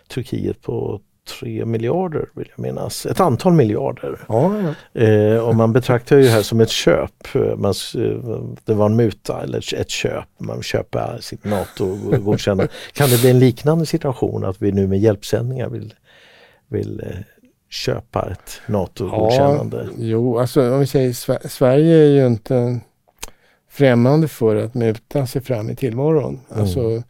Turkiet på 3 miljarder vill jag minnas. Ett antal miljarder. Ja, ja. Eh, och man betraktar ju det här som ett köp. Man, det var en muta eller ett köp. Man köper sitt NATO-godkännande. kan det bli en liknande situation att vi nu med hjälpsändningar vill, vill eh, köpa ett NATO-godkännande? Ja, jo, alltså om vi säger Sverige är ju inte främmande för att muta sig fram i tillvaron. Mm. Alltså,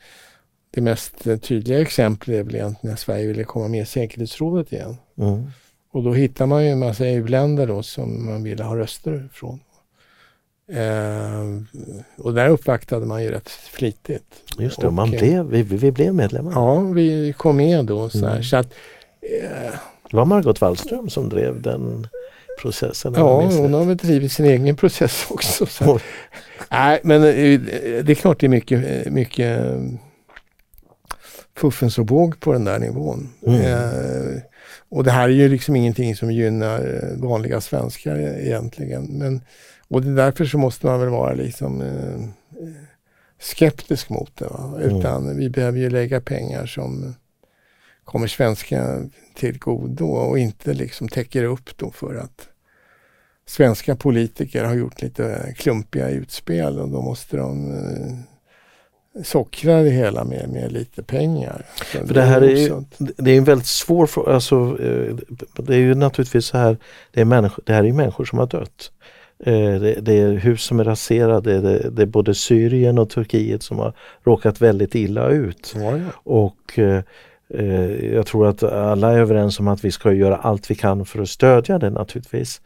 det mest tydliga exemplet är väl egentligen när Sverige ville komma med i säkerhetsrådet igen. Mm. Och då hittar man ju en massa EU-länder då som man ville ha röster från. Eh, och där uppvaktade man ju rätt flitigt. Just det, och, man blev, vi, vi blev medlemmar. Ja, vi kom med då. Så, mm. så att, eh, det var Margot Wallström som drev den processen. Ja, hon har väl drivit sin egen process också. Så. Nej, men eh, det är klart det är mycket, mycket fuffens och båg på den där nivån. Mm. Eh, och det här är ju liksom ingenting som gynnar vanliga svenskar egentligen. Men, och det är därför så måste man väl vara liksom eh, skeptisk mot det. Va? Mm. Utan mm. vi behöver ju lägga pengar som kommer svenska till godo och inte liksom täcker upp då för att svenska politiker har gjort lite klumpiga utspel och då måste de eh, sockra det hela med, med lite pengar. Så för det här är ju, det är en väldigt svår fråga. Alltså, eh, det är ju naturligtvis så här, det, är människor, det här är människor som har dött. Eh, det, det, är hus som är raserade, det, det, är både Syrien och Turkiet som har råkat väldigt illa ut. Ja, ja. Och jag tror att alla är överens om att vi ska göra allt vi kan för att stödja det naturligtvis.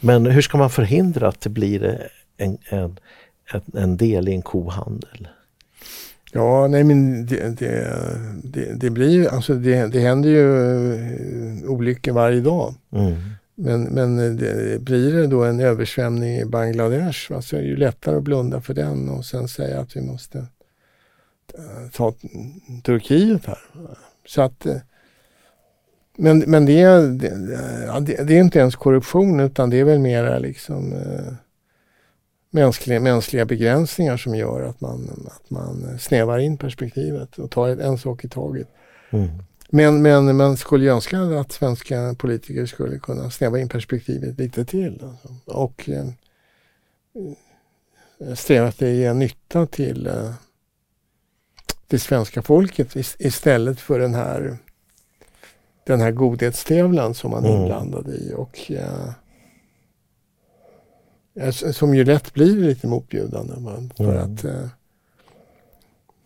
Men hur ska man förhindra att det blir en, en, en del i en kohandel? Ja, nej men det, det, det, det blir alltså det, det händer ju eh, olyckor varje dag. Mm. Men, men det, blir det då en översvämning i Bangladesh va, så är det ju lättare att blunda för den och sen säga att vi måste eh, ta Turkiet här. Så att, eh, men men det, det, det, är inte ens korruption utan det är väl mera liksom eh, mänskliga, mänskliga begränsningar som gör att man, att man snävar in perspektivet och tar en sak i taget. Mm. Men, men man skulle ju önska att svenska politiker skulle kunna snäva in perspektivet lite till. Alltså. Och eh, sträva att det ger nytta till eh, det svenska folket istället för den här den här godhetstävlan som man är mm. inblandad i. Och, eh, som ju lätt blir lite motbjudande. Man, för mm. att eh,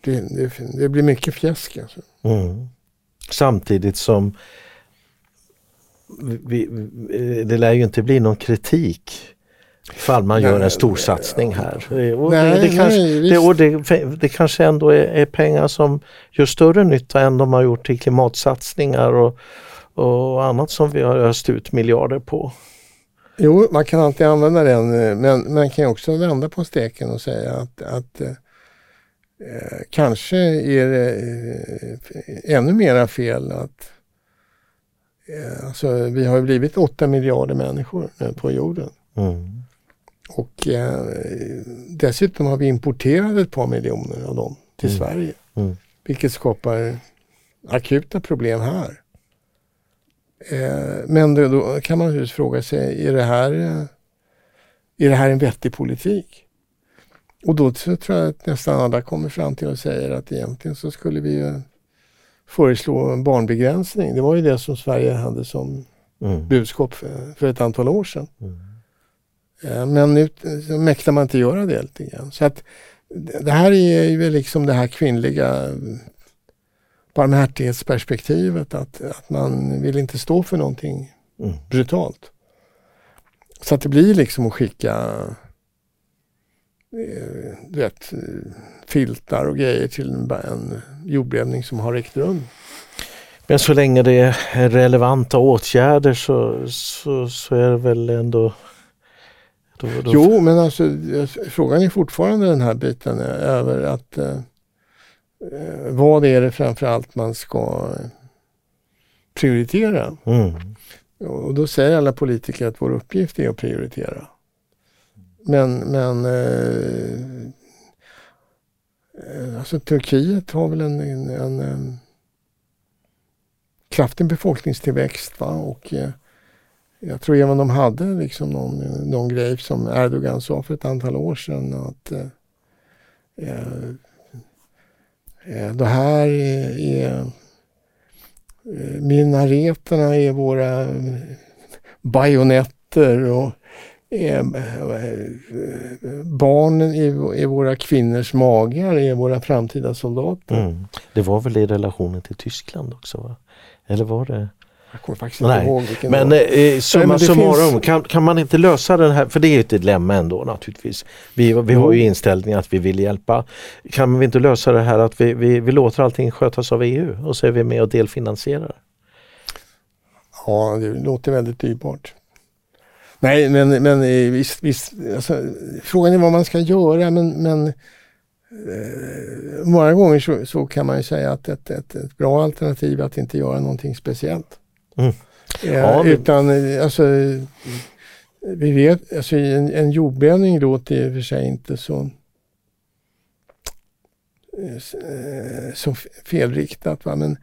det, det, det, blir mycket fjäsk. Alltså. Mm. Samtidigt som vi, det lär ju inte bli någon kritik Ifall man nej, gör en stor satsning här. Och nej, det, det, kanske, nej, det, och det, det, kanske ändå är, är, pengar som gör större nytta än de har gjort till klimatsatsningar och, och annat som vi har öst ut miljarder på. Jo, man kan alltid använda den men man kan också vända på steken och säga att, att eh, kanske är det eh, ännu mera fel att eh, alltså, vi har blivit 8 miljarder människor nu på jorden. Mm. Och eh, dessutom har vi importerat ett par miljoner av dem till mm. Sverige. Mm. Vilket skapar akuta problem här. Eh, men då, då, kan man naturligtvis fråga sig, är det, här, är det här en vettig politik? Och då tror jag att nästan alla kommer fram till och säger att egentligen så skulle vi föreslå en barnbegränsning. Det var ju det som Sverige hade som mm. budskap för, för, ett antal år sedan. Mm. Eh, men nu mäktar man inte göra det lite grann. Så att det här är ju liksom det här kvinnliga barmhärtighetsperspektivet att, att man vill inte stå för någonting mm. brutalt. Så att det blir liksom att skicka eh, du vet, filtar och grejer till en, en jordbävning som har ägt rum. Men så länge det är relevanta åtgärder så, så, så är det väl ändå då, då... Jo, men alltså frågan är fortfarande den här biten över att eh, eh, vad är det framförallt man ska prioritera? Mm. Och då säger alla politiker att vår uppgift är att prioritera. Men, men eh, eh alltså Turkiet har väl en, en, en, en kraftig befolkningstillväxt va? och eh, jag tror även de hade liksom någon, någon grej som Erdogan sa för ett antal år sedan att eh, eh, eh det här är, är eh, minareterna är våra bajonetter och eh, eh barnen i, i våra kvinnors magar är våra framtida soldater. Mm. Det var väl i relationen till Tyskland också? Va? Eller var det? Jag kommer faktiskt inte Nej. ihåg vilken Men eh, summa summarum, finns... kan, kan man inte lösa den här, för det är ett dilemma ändå naturligtvis. Vi, vi har ju inställningen att vi vill hjälpa. Kan vi inte lösa det här att vi, vi, vi låter allting skötas av EU och så är vi med och delfinansierar? Ja, det låter väldigt dyrbart. Nej, men, men eh, visst, visst alltså, frågan är vad man ska göra men, men eh, många gånger så, så, kan man ju säga att ett, ett, ett bra alternativ är att inte göra någonting speciellt. Mm. Ja, men... Utan alltså, vi vet, alltså en, en jordbävning låter i och för sig inte så så felriktat. Va? Men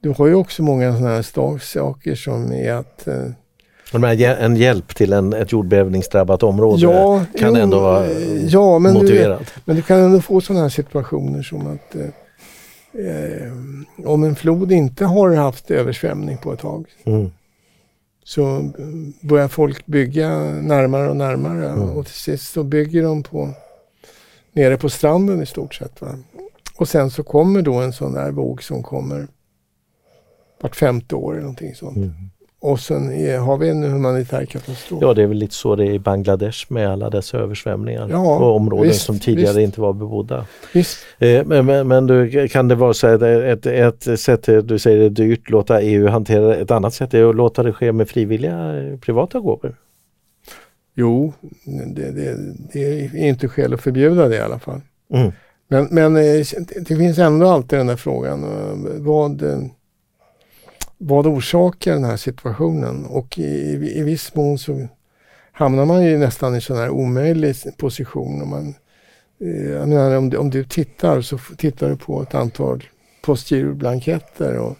du har ju också många sådana här saker som är att eh, en hjälp till en, ett jordbävningsdrabbat område ja, kan jo, ändå vara ja, men motiverat. Du, men du kan ändå få sådana här situationer som att eh, om en flod inte har haft översvämning på ett tag mm. så börjar folk bygga närmare och närmare mm. och till sist så bygger de på nere på stranden i stort sett. Va? Och sen så kommer då en sån där våg som kommer vart femte år eller någonting sånt. Mm. Och sen är, har vi en humanitär katastrof. Ja det är väl lite så det är i Bangladesh med alla dessa översvämningar ja, på områden visst, som tidigare visst. inte var bebodda. Eh, men, men, men du, kan det vara så att ett, ett sätt, du säger det är dyrt, låta EU hantera ett annat sätt är att låta det ske med frivilliga eh, privata gåvor? Jo, det, det, det är inte skäl att förbjuda det i alla fall. Mm. Men, men eh, det finns ändå alltid den där frågan. Vad vad orsakar den här situationen? Och i, i viss mån så hamnar man ju nästan i en sån här omöjlig position. Om, man, eh, jag menar, om, du, om du tittar så tittar du på ett antal postgiroblanketter och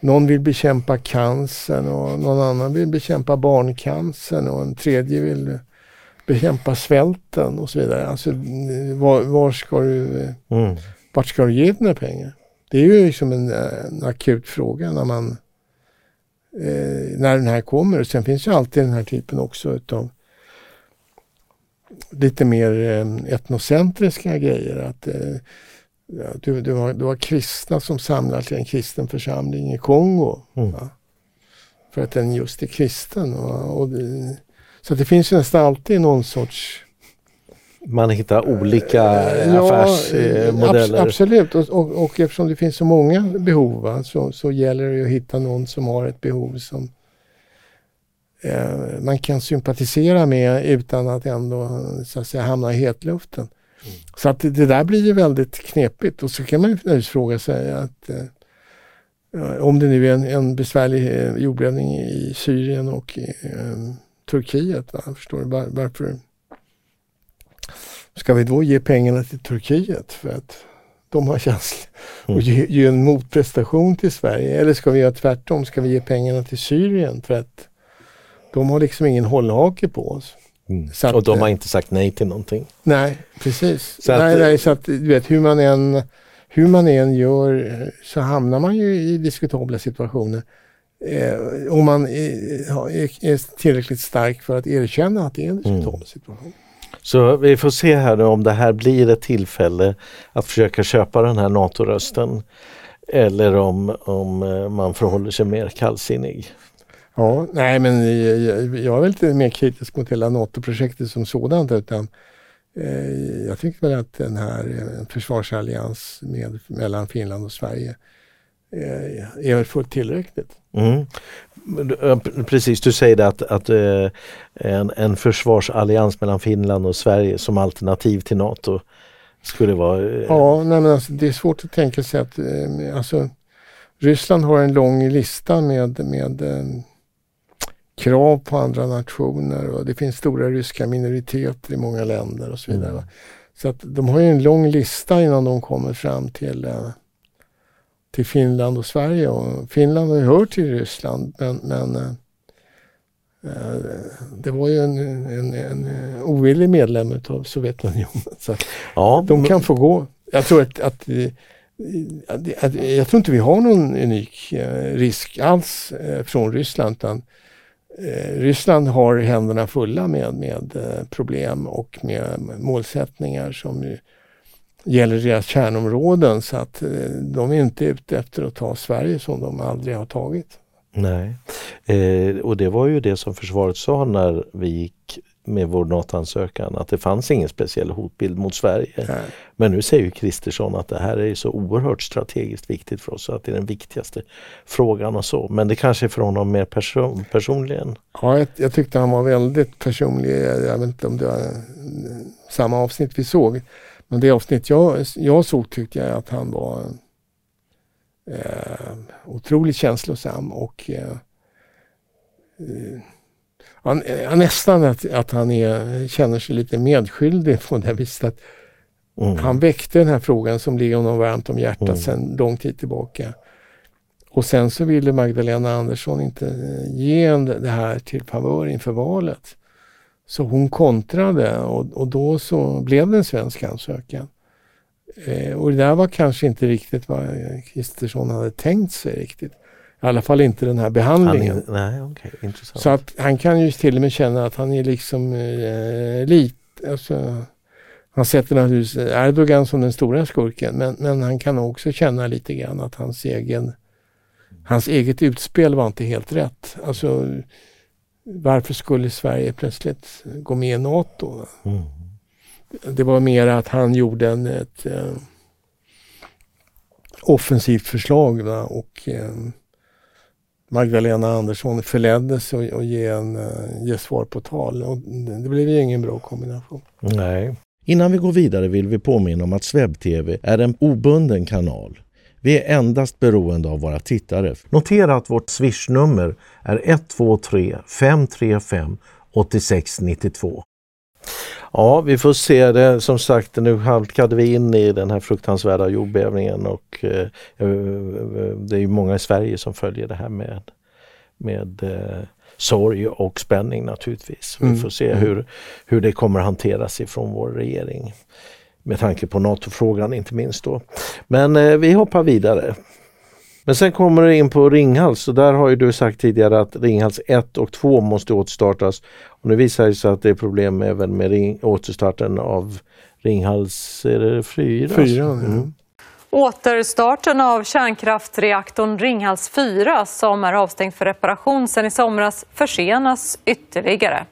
någon vill bekämpa cancern och någon annan vill bekämpa barncancern och en tredje vill bekämpa svälten och så vidare. Alltså, var, var ska du, mm. vart ska du ge dina pengar? Det är ju liksom en, en akut fråga när man eh, när den här kommer. Och sen finns ju alltid den här typen också utav lite mer eh, etnocentriska grejer. Att, eh, du, du, har, du har kristna som samlar till en kristen församling i Kongo. Mm. För att den just är kristen. Och, och det, så det finns ju nästan alltid någon sorts man hittar olika ja, affärsmodeller. Ab absolut, och, och, och, eftersom det finns så många behov va, så, så gäller det att hitta någon som har ett behov som eh, man kan sympatisera med utan att ändå så att säga, hamna i hetluften. Mm. Så att det, där blir ju väldigt knepigt och så kan man ju fråga sig att eh, om det nu är en, en besvärlig eh, jordbävning i Syrien och eh, Turkiet. Va? Förstår du var, varför? Ska vi då ge pengarna till Turkiet för att de har känsla och mm. ge, ge, en motprestation till Sverige? Eller ska vi göra tvärtom? Ska vi ge pengarna till Syrien för att de har liksom ingen hållhake på oss? Mm. Att, och de har inte sagt nej till någonting? Nej, precis. Så nej, att, nej, så att du vet hur man än hur man än gör så hamnar man ju i diskutabla situationer eh, om man är, är, tillräckligt stark för att erkänna att det är en diskutabel mm. situation. Så vi får se här om det här blir ett tillfälle att försöka köpa den här NATO-rösten eller om, om eh, man förhåller sig mer kallsinnig. Ja, nej men jag, är väl lite mer kritisk mot hela NATO-projektet som sådant utan eh, jag tycker väl att den här eh, försvarsallians med, mellan Finland och Sverige eh, är fullt tillräckligt. Mm. Precis, du säger att, att eh, en, en försvarsallians mellan Finland och Sverige som alternativ till NATO skulle vara... Eh, ja, nej men alltså, det är svårt att tänka sig att eh, alltså, Ryssland har en lång lista med, med krav på andra nationer och det finns stora ryska minoriteter i många länder och så vidare. Mm. Så att de har en lång lista innan de kommer fram till till Finland och Sverige. Och Finland har ju hört till Ryssland men, men eh, eh det var ju en, en, en ovillig medlem av Sovjetunionen. Så ja, de kan få gå. Jag tror att, att, att, att, jag tror inte vi har någon unik eh, risk alls eh, från Ryssland. Utan, Ryssland har händerna fulla med, med problem och med målsättningar som gäller deras kärnområden så att eh, de är inte ute efter att ta Sverige som de aldrig har tagit. Nej, eh, och det var ju det som försvaret sa när vi gick med vår NATO-ansökan att det fanns ingen speciell hotbild mot Sverige. Nej. Men nu säger ju Kristersson att det här är så oerhört strategiskt viktigt för oss att det är den viktigaste frågan och så. Men det kanske är för honom mer person, personligen? Ja, jag, jag, tyckte han var väldigt personlig. Jag vet inte om det var samma avsnitt vi såg. Men det avsnitt jag, jag såg tyckte jag att han var eh, otroligt känslosam och eh, eh han, nästan att, att han är, känner sig lite medskyldig på det viset att mm. han väckte den här frågan som ligger honom varmt om hjärtat mm. sedan lång tid tillbaka. Och sen så ville Magdalena Andersson inte eh, ge det här till favör inför valet. Så hon kontrade och, och då så blev det en svensk ansökan. Eh, och det där var kanske inte riktigt vad Kristersson hade tänkt sig riktigt. I alla fall inte den här behandlingen. Är, nej, okay, intressant. Så att han kan ju till och med känna att han är liksom eh, lite, alltså, han sätter naturligtvis Erdogan som den stora skurken men, men han kan också känna lite grann att hans egen Hans eget utspel var inte helt rätt. Alltså, varför skulle Sverige plötsligt gå med i NATO? Mm. Det var mer att han gjorde en, ett eh, offensivt förslag va? och eh, Magdalena Andersson förleddes att, ge, en, uh, ge svar på tal. Och det, det blev ju ingen bra kombination. Nej. Innan vi går vidare vill vi påminna om att SvebTV är en obunden kanal. Vi är endast beroende av våra tittare. Notera att vårt swishnummer är 123 535 8692. Ja, vi får se det. Som sagt, nu halkade vi in i den här fruktansvärda jordbävningen och eh, det är ju många i Sverige som följer det här med, med eh, sorg och spänning naturligtvis. Vi mm. får se hur, hur det kommer hanteras ifrån vår regering. Med tanke på NATO-frågan inte minst då. Men eh, vi hoppar vidare. Men sen kommer det in på Ringhals och där har ju du sagt tidigare att Ringhals 1 och 2 måste återstartas. Och nu visar det sig att det är problem även med ring, återstarten av Ringhals är det 4. 4 mm. Återstarten av kärnkraftreaktorn Ringhals 4 som är avstängd för reparation sedan i somras försenas ytterligare.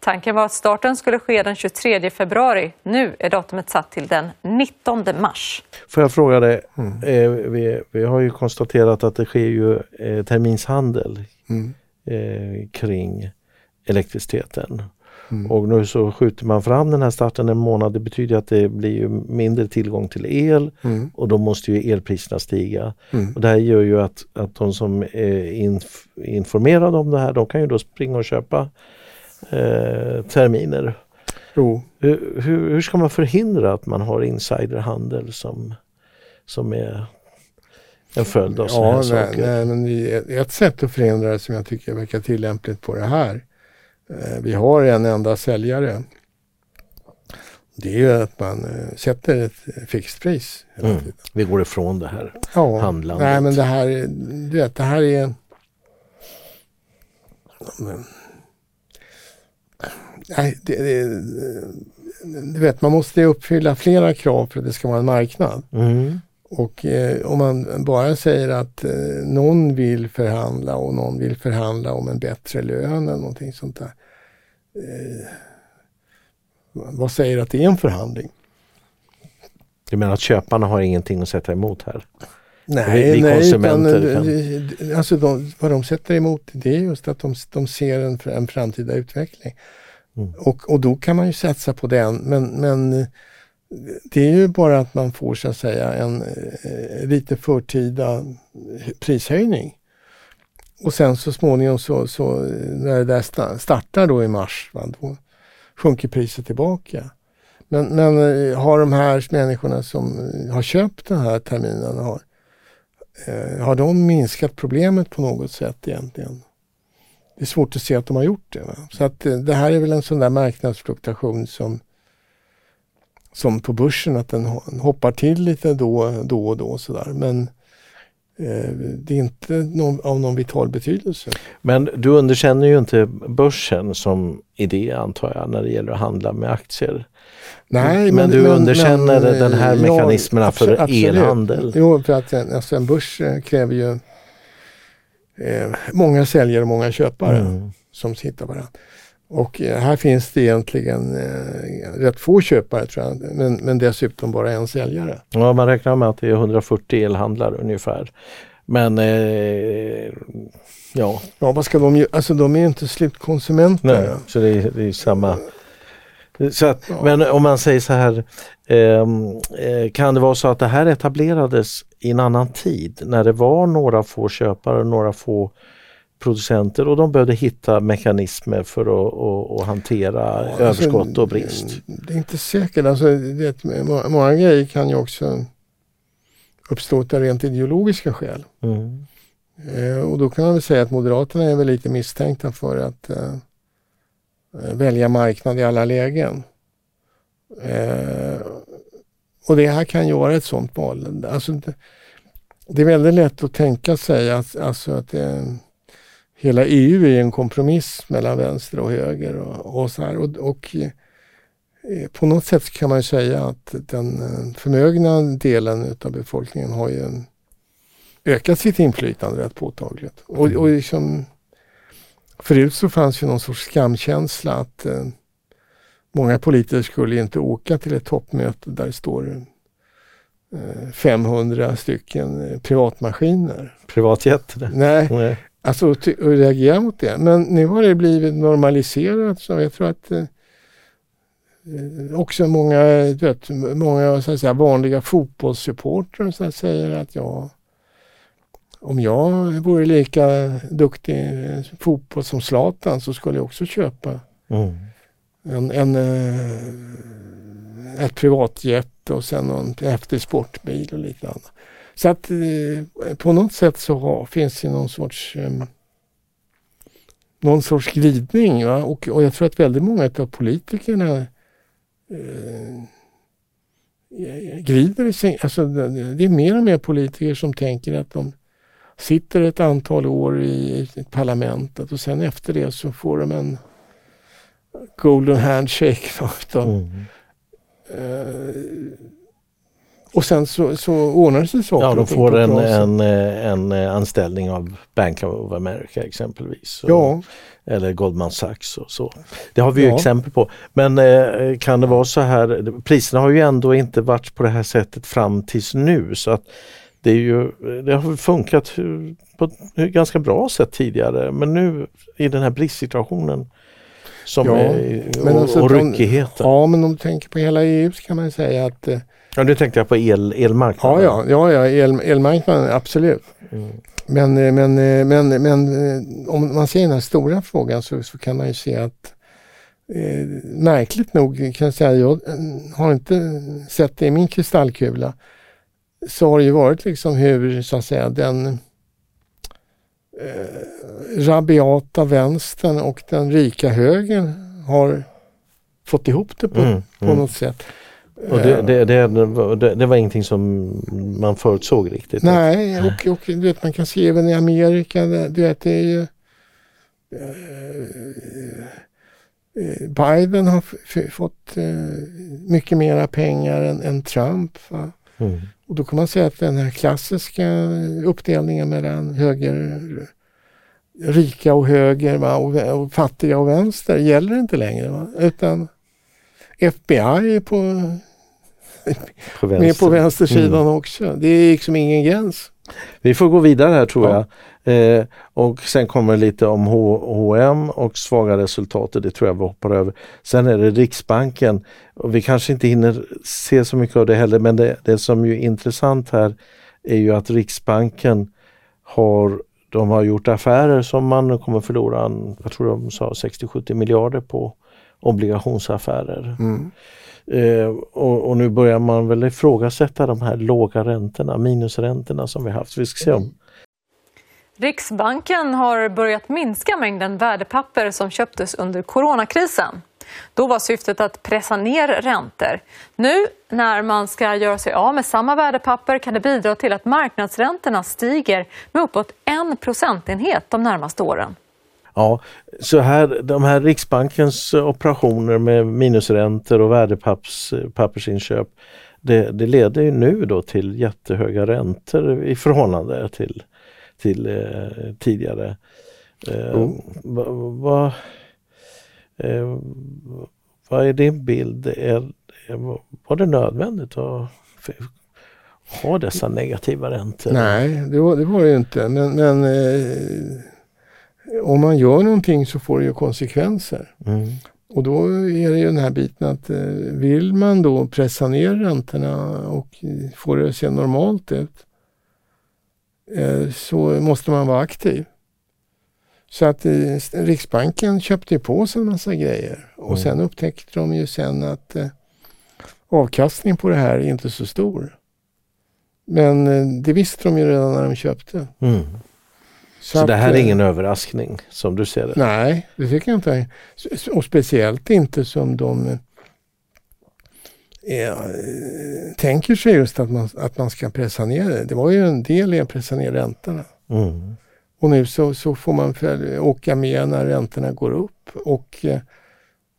Tanken var att starten skulle ske den 23 februari. Nu är datumet satt till den 19 mars. Får jag fråga dig, mm. eh, vi, vi, har ju konstaterat att det sker ju eh, terminshandel mm. eh, kring elektriciteten. Mm. Och nu så skjuter man fram den här starten en månad. Det betyder att det blir mindre tillgång till el mm. och då måste ju elpriserna stiga. Mm. Och det här gör ju att, att de som är inf informerade om det här, de kan ju då springa och köpa eh, terminer. Jo. Hur, hur, hur, ska man förhindra att man har insiderhandel som, som är en följd av sådana ja, här nej, saker? Nej, men ett sätt att förhindra det som jag tycker verkar tillämpligt på det här. Eh, vi har en enda säljare. Det är ju att man eh, sätter ett fixt pris. Mm. Vi går ifrån det här ja, handlandet. Nej, men det här, du vet, det här är Nej, det, det, du vet, man måste uppfylla flera krav för att det ska vara en marknad. Mm. Och eh, om man bara säger att eh, någon vill förhandla och någon vill förhandla om en bättre lön eller någonting sånt där. Eh, vad säger att det är en förhandling? Du menar att köparna har ingenting att sätta emot här? Nej, vi, nej utan, kan... alltså de, vad de sätter emot det är just att de, de ser en, en framtida utveckling. Mm. Och, och då kan man ju satsa på den men, men eh, det är ju bara att man får så att säga en eh, lite förtida prishöjning. Och sen så småningom så, så eh, när det där startar då i mars, va, då sjunker priset tillbaka. Men, men eh, har de här människorna som har köpt den här terminen, har, eh, har de minskat problemet på något sätt egentligen? Det är svårt att se att de har gjort det. Va? Så att eh, det här är väl en sån där marknadsfluktuation som, som på börsen, att den hoppar till lite då, då och då. Så där. Men eh, det är inte någon, av någon vital betydelse. Men du underkänner ju inte börsen som idé antar jag när det gäller att handla med aktier. Nej, men, men du men, underkänner men, den här mekanismerna ja, för absolut. elhandel? Jo, för att alltså, en börs eh, kräver ju eh, många säljare och många köpare mm. som hittar varandra. Och eh, här finns det egentligen eh, rätt få köpare tror jag, men, men dessutom bara en säljare. Ja, man räknar med att det är 140 elhandlare ungefär. Men eh, ja. Ja, vad ska de göra? Alltså de är ju inte slutkonsumenter. Nej, så det är, det är samma. Så att, ja. Men om man säger så här, ehm, eh, kan det vara så att det här etablerades i en annan tid när det var några få köpare, några få producenter och de behövde hitta mekanismer för att, att, att hantera ja, alltså, överskott och brist. Det är inte säkert. Alltså, det, många grejer kan ju också uppstå av rent ideologiska skäl. Mm. Eh, och då kan man väl säga att Moderaterna är väl lite misstänkta för att eh, Eh, välja marknad i alla lägen. Eh, och det här kan ju vara ett sånt val. Alltså, det, det är väldigt lätt att tänka sig att, alltså att det, hela EU är en kompromiss mellan vänster och höger. Och, och så här. Och, och eh, på något sätt kan man säga att den eh, förmögna delen av befolkningen har ju ökat sitt inflytande rätt påtagligt. Och, och liksom, förut så fanns ju någon sorts skamkänsla att eh, många politiker skulle inte åka till ett toppmöte där det står 500 eh, stycken eh, privatmaskiner. Privatjetter? Nej, Nej. alltså att reagera mot det. Men nu har det blivit normaliserat så jag tror att eh, också många, vet, många så att säga, vanliga fotbollssupportrar säger att ja, om jag vore lika duktig fotboll som Zlatan så skulle jag också köpa Mm. En, en, ett privatjet och sen någon häftig sportbil och lite annat. Så att på något sätt så har, finns det någon sorts um, någon sorts glidning. Va? Och, och jag tror att väldigt många av politikerna eh, glider i sig. Alltså, det är mer och mer politiker som tänker att de sitter ett antal år i, parlamentet och sen efter det så får de en golden handshake. Av, mm. eh, och sen så, så ordnar det sig saker Ja, de får en, en, en, anställning av Bank of America exempelvis. Ja. eller Goldman Sachs och så. Det har vi ju ja. exempel på. Men eh, kan det vara så här, priserna har ju ändå inte varit på det här sättet fram tills nu så att det, är ju, det har funkat på ett ganska bra sätt tidigare men nu i den här bristsituationen som ja, är, och, alltså, och ryckigheten. Ja men om du tänker på hela EU så kan man säga att eh, Ja, nu tänkte jag på el, elmarknaden. Ja, ja, ja, el, elmarknaden absolut. Mm. Men, eh, men, eh, men, men eh, om man ser den här stora frågan så, så kan man ju se att eh, märkligt nog kan jag säga, jag har inte sett det i min kristallkula, så har det ju varit liksom hur så att säga den eh, rabiata vänstern och den rika högern har fått ihop det på, mm, på mm. något sätt. Och det, det, det, det, var ingenting som man förutsåg riktigt? Nej, och, och du vet, man kan se även i Amerika, du vet, det är ju eh, eh, Biden har fått eh, mycket mera pengar än, än Trump. Mm. Och då kan man säga att den här klassiska uppdelningen mellan höger, rika och höger va? Och, och fattiga och vänster gäller inte längre. Va? Utan FBI på på med på vänstersidan mm. också. Det är liksom ingen gräns. Vi får gå vidare här tror ja. jag. Eh, och sen kommer lite om H&M och svaga resultat. Det tror jag vi hoppar över. Sen är det Riksbanken. Och vi kanske inte hinner se så mycket av det heller men det, det som är intressant här är ju att Riksbanken har de har gjort affärer som man kommer förlora, jag tror de sa 60-70 miljarder på obligationsaffärer. Mm. Eh, och, och, nu börjar man väl ifrågasätta de här låga räntorna, minusräntorna som vi haft. Vi ska se om Riksbanken har börjat minska mängden värdepapper som köptes under coronakrisen. Då var syftet att pressa ner räntor. Nu när man ska göra sig av med samma värdepapper kan det bidra till att marknadsräntorna stiger med uppåt en procentenhet de närmaste åren. Ja, så här, de här Riksbankens operationer med minusräntor och värdepappersinköp det, det leder ju nu då till jättehöga räntor i förhållande till, till eh, tidigare. Eh, mm. Vad va, eh, va är din bild? Är, var det nödvändigt att ha dessa negativa räntor? Nej, det var det, var det inte. Men, men eh, om man gör någonting så får det ju konsekvenser. Mm. Och då är det ju den här biten att eh, vill man då pressa ner räntorna och få det att se normalt ut så måste man vara aktiv. Så att eh, Riksbanken köpte på sig en massa grejer och mm. sen upptäckte de ju sen att avkastningen på det här är inte så stor. Men det visste de ju redan när de köpte. Mm. Så, så det här är ingen överraskning som du ser det? Nej, det tycker jag inte. Och speciellt inte som de eh, tänker sig just att man, att man ska pressa ner det. Det var ju en del i att pressa ner räntorna. Mm. Och nu så, så får man åka med när räntorna går upp. Och, eh,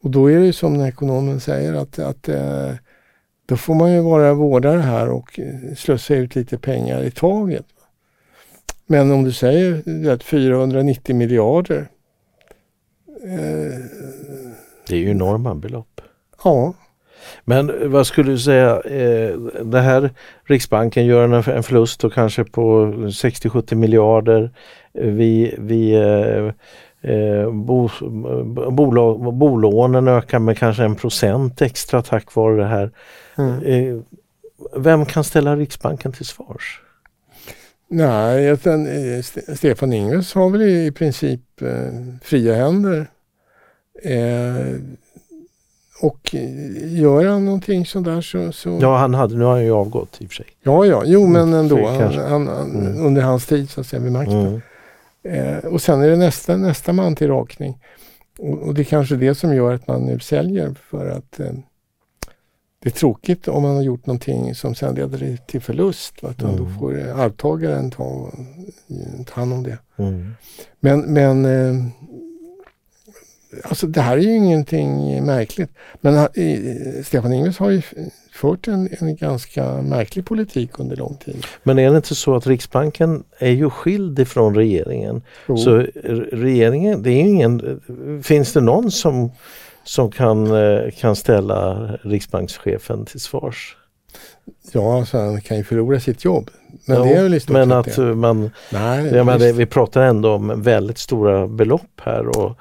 och då är det som den ekonomen säger att, att eh, då får man ju vara vårdare här och slussa ut lite pengar i taget. Men om du säger att 490 miljarder. Eh, det är ju enorma belopp. Ja. Men vad skulle du säga, eh, det här Riksbanken gör en, en förlust och kanske på 60-70 miljarder. Vi, vi eh, eh bo, bolag, bolånen ökar med kanske en procent extra tack vare det här. Mm. Eh, vem kan ställa Riksbanken till svars? Nej, utan, eh, Stefan Ingves har väl i princip eh, fria händer Eh, och gör han någonting sådär så, så... Ja, han hade, nu har han ju avgått i och för sig. Ja, ja, jo men ändå. Så Han, han, han, Mm. Under hans tid så att säga vid makten. Mm. Eh, och sen är det nästa, nästa man till rakning. Och, och det är kanske det som gör att man nu säljer för att eh, det är tråkigt om man har gjort någonting som sen leder till förlust. Utan Mm. Då får eh, arvtagaren ta, ta hand om det. Mm. Men, men eh, alltså det här är ju ingenting märkligt. Men i- Stefan Ingves har ju fört en, en ganska märklig politik under lång tid. Men är det inte så att Riksbanken är ju skild ifrån regeringen? Jo. Så r- regeringen, det är ingen, finns det någon som, som kan, eh, kan ställa Riksbankschefen till svars? Ja, så han kan ju förlora sitt jobb. Men Jo, det är väl i stort Men att det. eh, man, Nej, menar, visst. vi pratar ändå om väldigt stora belopp här och eh,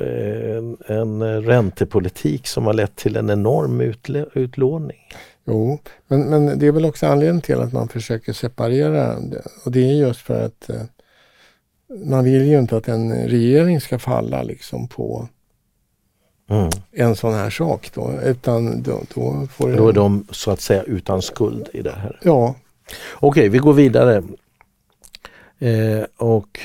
en, en räntepolitik som har lett till en enorm utlä- utlåning. Jo, men, men det är väl också anledningen till att man försöker separera. Och det är just för att eh, man vill ju inte att en regering ska falla liksom på Mm. en sån här sak då. Utan då, då får. Då är de så att säga utan skuld i det här. Ja, Okej, vi går vidare. Eh, och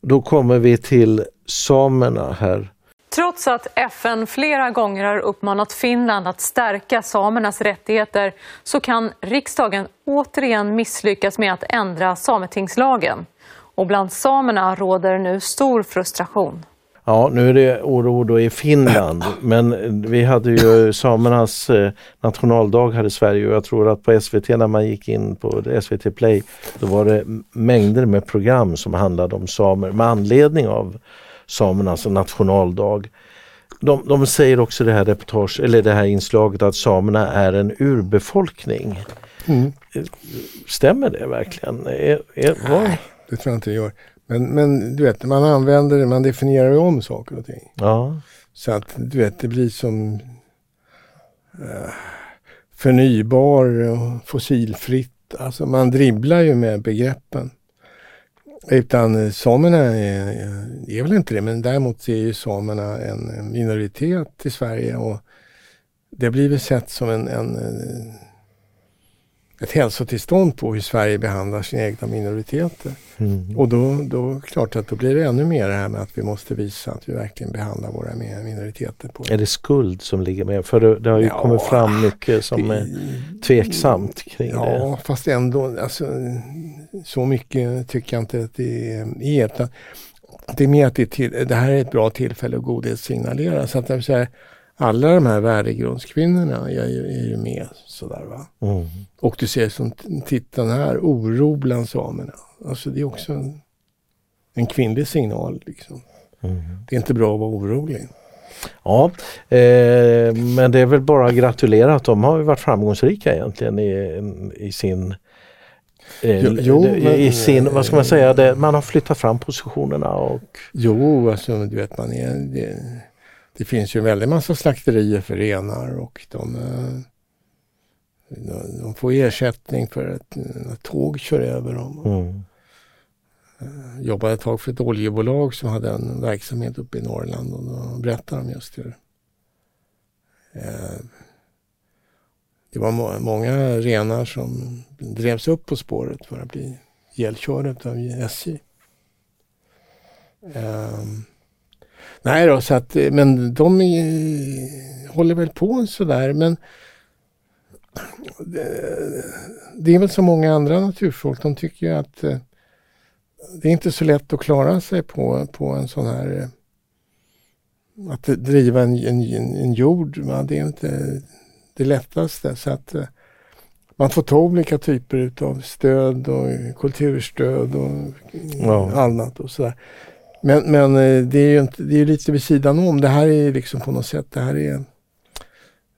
då kommer vi till samerna här. Trots att FN flera gånger har uppmanat Finland att stärka samernas rättigheter så kan riksdagen återigen misslyckas med att ändra sametingslagen. Och bland samerna råder nu stor frustration. Ja, nu är det oro då i Finland, men vi hade ju samernas eh, nationaldag här i Sverige och jag tror att på SVT när man gick in på SVT Play då var det mängder med program som handlade om samer med anledning av samernas nationaldag. De, de säger också i det här reportage, eller det här inslaget att samerna är en urbefolkning. Mm. Stämmer det verkligen? Är, är, vad? det tror jag inte det gör. Men, men du vet, man använder man definierar ju om saker och ting. Ja. Så att du vet, det blir som eh, förnybar och fossilfritt. Alltså man dribblar ju med begreppen. Utan samerna är, är väl inte det, men däremot är ju samerna en minoritet i Sverige och det blir väl sett som en, en, ett hälsotillstånd på hur Sverige behandlar sina egna minoriteter. Mm. Och då, då klart att då blir det ännu mer det här med att vi måste visa att vi verkligen behandlar våra mi- minoriteter på Är det skuld som ligger med? För det, det har ju Ja, kommit fram mycket som är tveksamt kring det. Ja, fast ändå, alltså, så mycket tycker jag inte att det är. Det är mer att det, till, det här är ett bra tillfälle att godhetssignalera. Så att vill säga, alla de här värdegrundskvinnorna är ju, är ju med sådär va. Mm. Och du ser som titeln här, oro bland samerna. Alltså det är också en, en kvinnlig signal. Liksom. Mm. Det är inte bra att vara orolig. Ja, eh, men det är väl bara att gratulera att de har varit framgångsrika egentligen i, i sin eh, Jo, jo, i, men- sin, vad ska man säga, det, man har flyttat fram positionerna och Jo, alltså du vet man är, det, det finns ju en väldig massa slakterier för renar och de, eh, de, får ersättning för att eh, tåg kör över dem. mm. Jag jobbade ett tag för ett oljebolag som hade en verksamhet uppe i Norrland och då berättade de just hur eh, det var må många renar som drevs upp på spåret för att bli ihjälkörda av SJ. Ehm, nej då, så att, eh, men de håller väl på sådär men det, är väl som många andra naturfolk, de tycker ju att eh, det är inte så lätt att klara sig på, på en sån här eh, att driva en, en, en jord, va? det är inte det lättaste. Så att man får ta olika typer utav stöd och kulturstöd och Ja. annat och sådär. Men, men eh, det är ju inte, det är lite vid sidan om. Det här är liksom på något sätt, det här är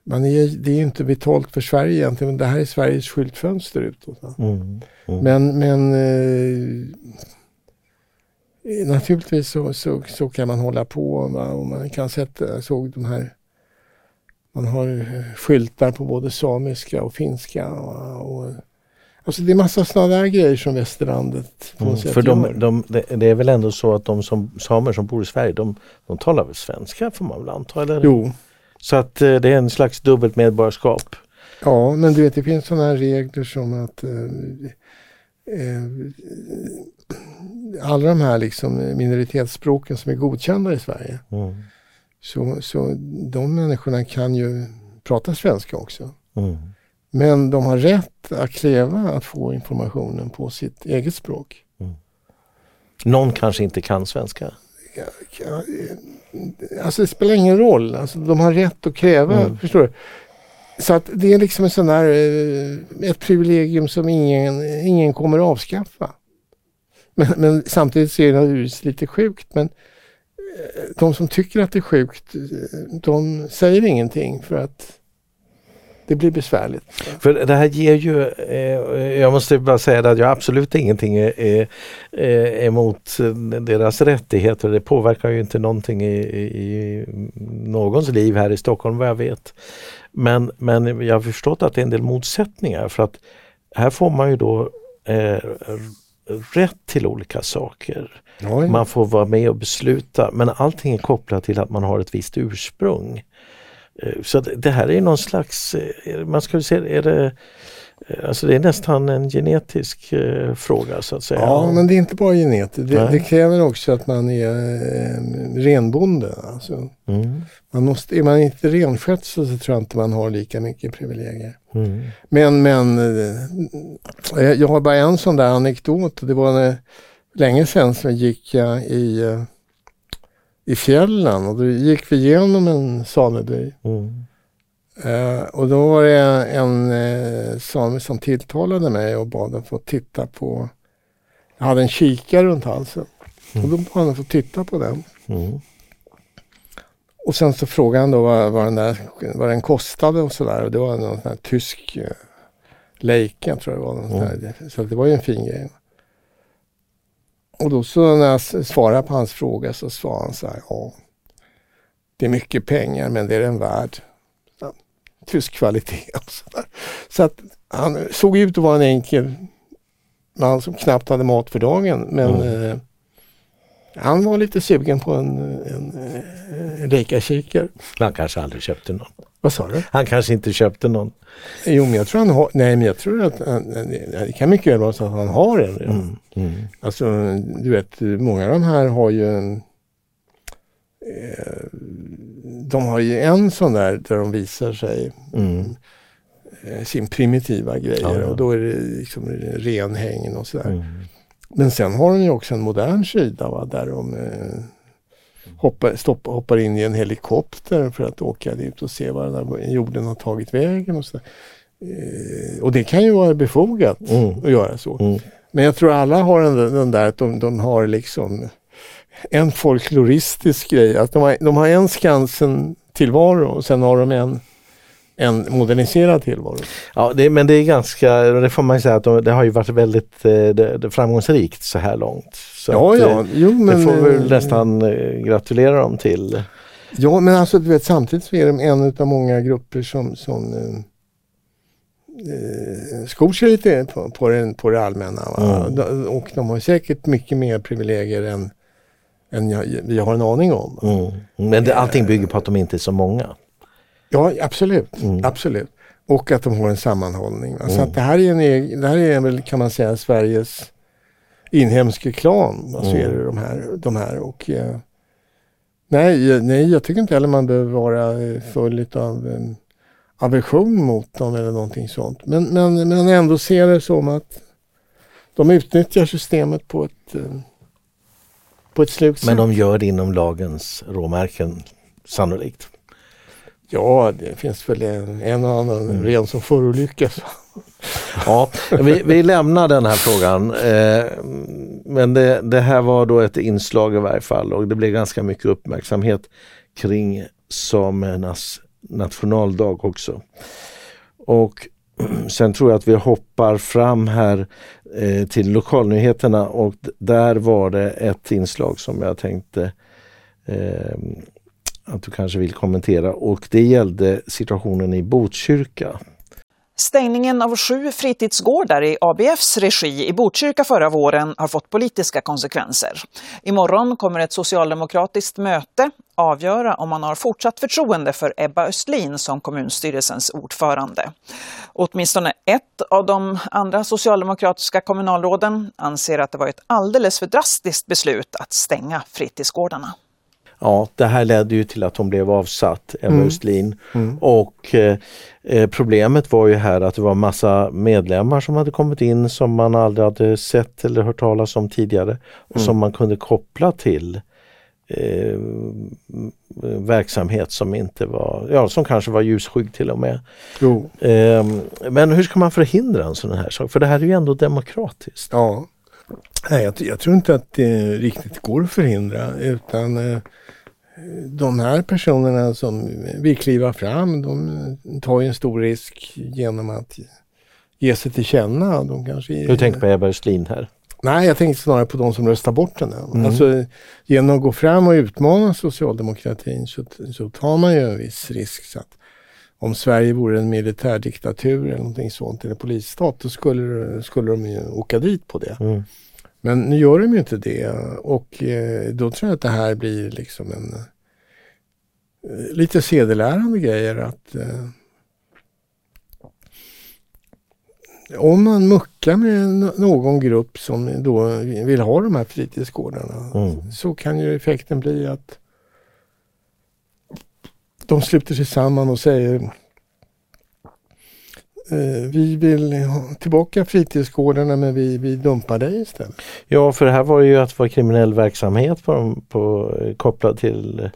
man är, det är ju inte vitalt för Sverige egentligen, men det här är Sveriges skyltfönster utåt. Mm. Mm. Men, men eh, naturligtvis så, så, så kan man hålla på va? och man kan sätta, jag såg de här, man har eh, skyltar på både samiska och finska. va? Och, Alltså det är massa sådana där grejer som västerlandet på mm, För de, de, det är väl ändå så att de som, samer som bor i Sverige de, de talar väl svenska får man väl anta? Eller? Jo. Så att eh, det är en slags dubbelt medborgarskap. Ja men du vet det finns sådana här regler som att eh, eh, alla de här liksom minoritetsspråken som är godkända i Sverige. Mm. Så, så de människorna kan ju prata svenska också. Mm. Men de har rätt att kräva att få informationen på sitt eget språk. Mm. Någon kanske inte kan svenska? Ja, alltså det spelar ingen roll. Alltså, de har rätt att kräva, mm. förstår du? Så att det är liksom en sån där, eh, ett privilegium som ingen, ingen kommer att avskaffa. Men, men samtidigt så är det naturligtvis lite sjukt. Men eh, de som tycker att det är sjukt, eh, de säger ingenting för att det blir besvärligt. För det här ger ju, eh, jag måste bara säga att jag absolut ingenting är, är, är emot deras rättigheter. Det påverkar ju inte någonting i, i någons liv här i Stockholm vad jag vet. Men, men jag har förstått att det är en del motsättningar för att här får man ju då eh, rätt till olika saker. Oj. Man får vara med och besluta men allting är kopplat till att man har ett visst ursprung. Eh, så det här är någon slags, eh, man ska säga, är det eh, Alltså det är nästan en genetisk eh, fråga så att säga. Ja, men det är inte bara genetiskt. Det, det kräver också att man är eh, renbonde. Alltså. Mm. Man måste, är man inte renskötsel så tror jag inte man har lika mycket privilegier. Mm. Men, men eh, jag har bara en sån där anekdot. Det var när, länge sedan så gick jag i i fjällen och då gick vi igenom en sameby. Mm. Eh, och då var det en eh, same som tilltalade mig och bad att få titta på, jag hade en kikare runt halsen. Mm. Och då bad han att få titta på den. Mm. Och sen så frågade han då vad, vad, den, där, vad den kostade och sådär. Och det var någon sån här tysk eh, Leica tror jag det var. Någon mm. Så det var ju en fin grej. Och då så när jag svarade på hans fråga så svarade han så här, ja, det är mycket pengar men det är den värd. Tysk kvalitet och så där. Så att han såg ut att vara en enkel man som knappt hade mat för dagen men mm. eh, han var lite sugen på en, en, en Leica-kikare. Han kanske aldrig köpte någon. Vad sa du? Han kanske inte köpte någon. Jo, men jag tror han har, nej men jag tror att han, det kan mycket väl vara så att han har en. Ja. Mm, mm. Alltså, du vet, många av de här har ju en, eh, de har ju en sån där där de visar sig mm. eh, sin primitiva grejer ja, ja. och då är det liksom renhägn och sådär. Mm. Men sen har de ju också en modern sida va, där de eh, hoppar, stopp, hoppar in i en helikopter för att åka dit och se var den där jorden har tagit vägen. Och, så eh, och det kan ju vara befogat mm. att göra så. Mm. Men jag tror alla har den, den där att de, de, har liksom en folkloristisk grej. Att de har, de har en Skansen tillvaro och sen har de en en moderniserad tillvaro. Ja, det, men det är ganska, det får man säga att de, det har ju varit väldigt eh, framgångsrikt så här långt. Så ja, att, ja, jo men... Det får vi väl nästan eh, gratulera dem till. Ja, men alltså du vet samtidigt så är de en av många grupper som, som eh, eh skor sig lite på, på, den, på det allmänna. Mm. Och de har säkert mycket mer privilegier än, än jag, vi har en aning om. Mm. Men det, allting bygger på att de inte är så många. Ja, absolut. Mm. absolut. Och att de har en sammanhållning. Mm. Så att det här är, en, det här är väl kan man säga Sveriges inhemska klan. Alltså mm. är det de här. De här och, eh, nej, nej, jag tycker inte heller man behöver vara eh, full av eh, aversion mot dem eller någonting sånt. Men, men, men ändå se det som att de utnyttjar systemet på ett, eh, på ett slugt Men de gör det inom lagens råmärken sannolikt? Ja, det finns väl en, en och annan mm. ren som förolyckas. Ja, vi, vi lämnar den här frågan. Eh, men det, det, här var då ett inslag i varje fall och det blev ganska mycket uppmärksamhet kring samernas nationaldag också. Och sen tror jag att vi hoppar fram här eh, till lokalnyheterna och där var det ett inslag som jag tänkte eh, att du kanske vill kommentera och det gällde situationen i Botkyrka. Stängningen av sju fritidsgårdar i ABFs regi i Botkyrka förra våren har fått politiska konsekvenser. Imorgon kommer ett socialdemokratiskt möte avgöra om man har fortsatt förtroende för Ebba Östlin som kommunstyrelsens ordförande. Åtminstone ett av de andra socialdemokratiska kommunalråden anser att det var ett alldeles för drastiskt beslut att stänga fritidsgårdarna. Ja, det här ledde ju till att hon blev avsatt, Emma mm. Östlin. Mm. Och eh, eh, problemet var ju här att det var massa medlemmar som hade kommit in som man aldrig hade sett eller hört talas om tidigare och mm. som man kunde koppla till eh, verksamhet som inte var, ja som kanske var ljusskygg till och med. Eh, men hur ska man förhindra en sån här sak? För det här är ju ändå demokratiskt. Ja. Nej, jag, jag tror inte att det riktigt går att förhindra utan eh, de här personerna som vill kliva fram, de tar ju en stor risk genom att ge sig till känna. De kanske du tänker på Ebba Östlin här? Nej, jag tänkte snarare på de som röstar bort henne. Mm. Alltså, genom att gå fram och utmana socialdemokratin så, så tar man ju en viss risk. Så att om Sverige vore en militärdiktatur eller någonting sånt, eller polisstat, då skulle, skulle de ju åka dit på det. Mm. Men nu gör de ju inte det och eh, då tror jag att det här blir liksom en eh, lite sedelärande grejer att eh, om man muckar med någon grupp som då vill ha de här fritidsgårdarna mm. så kan ju effekten bli att de sluter sig samman och säger Eh, vi vill ha tillbaka fritidsgårdarna men vi, vi dumpar dig istället. Ja för det här var ju att vara kriminell verksamhet på, på, kopplad till...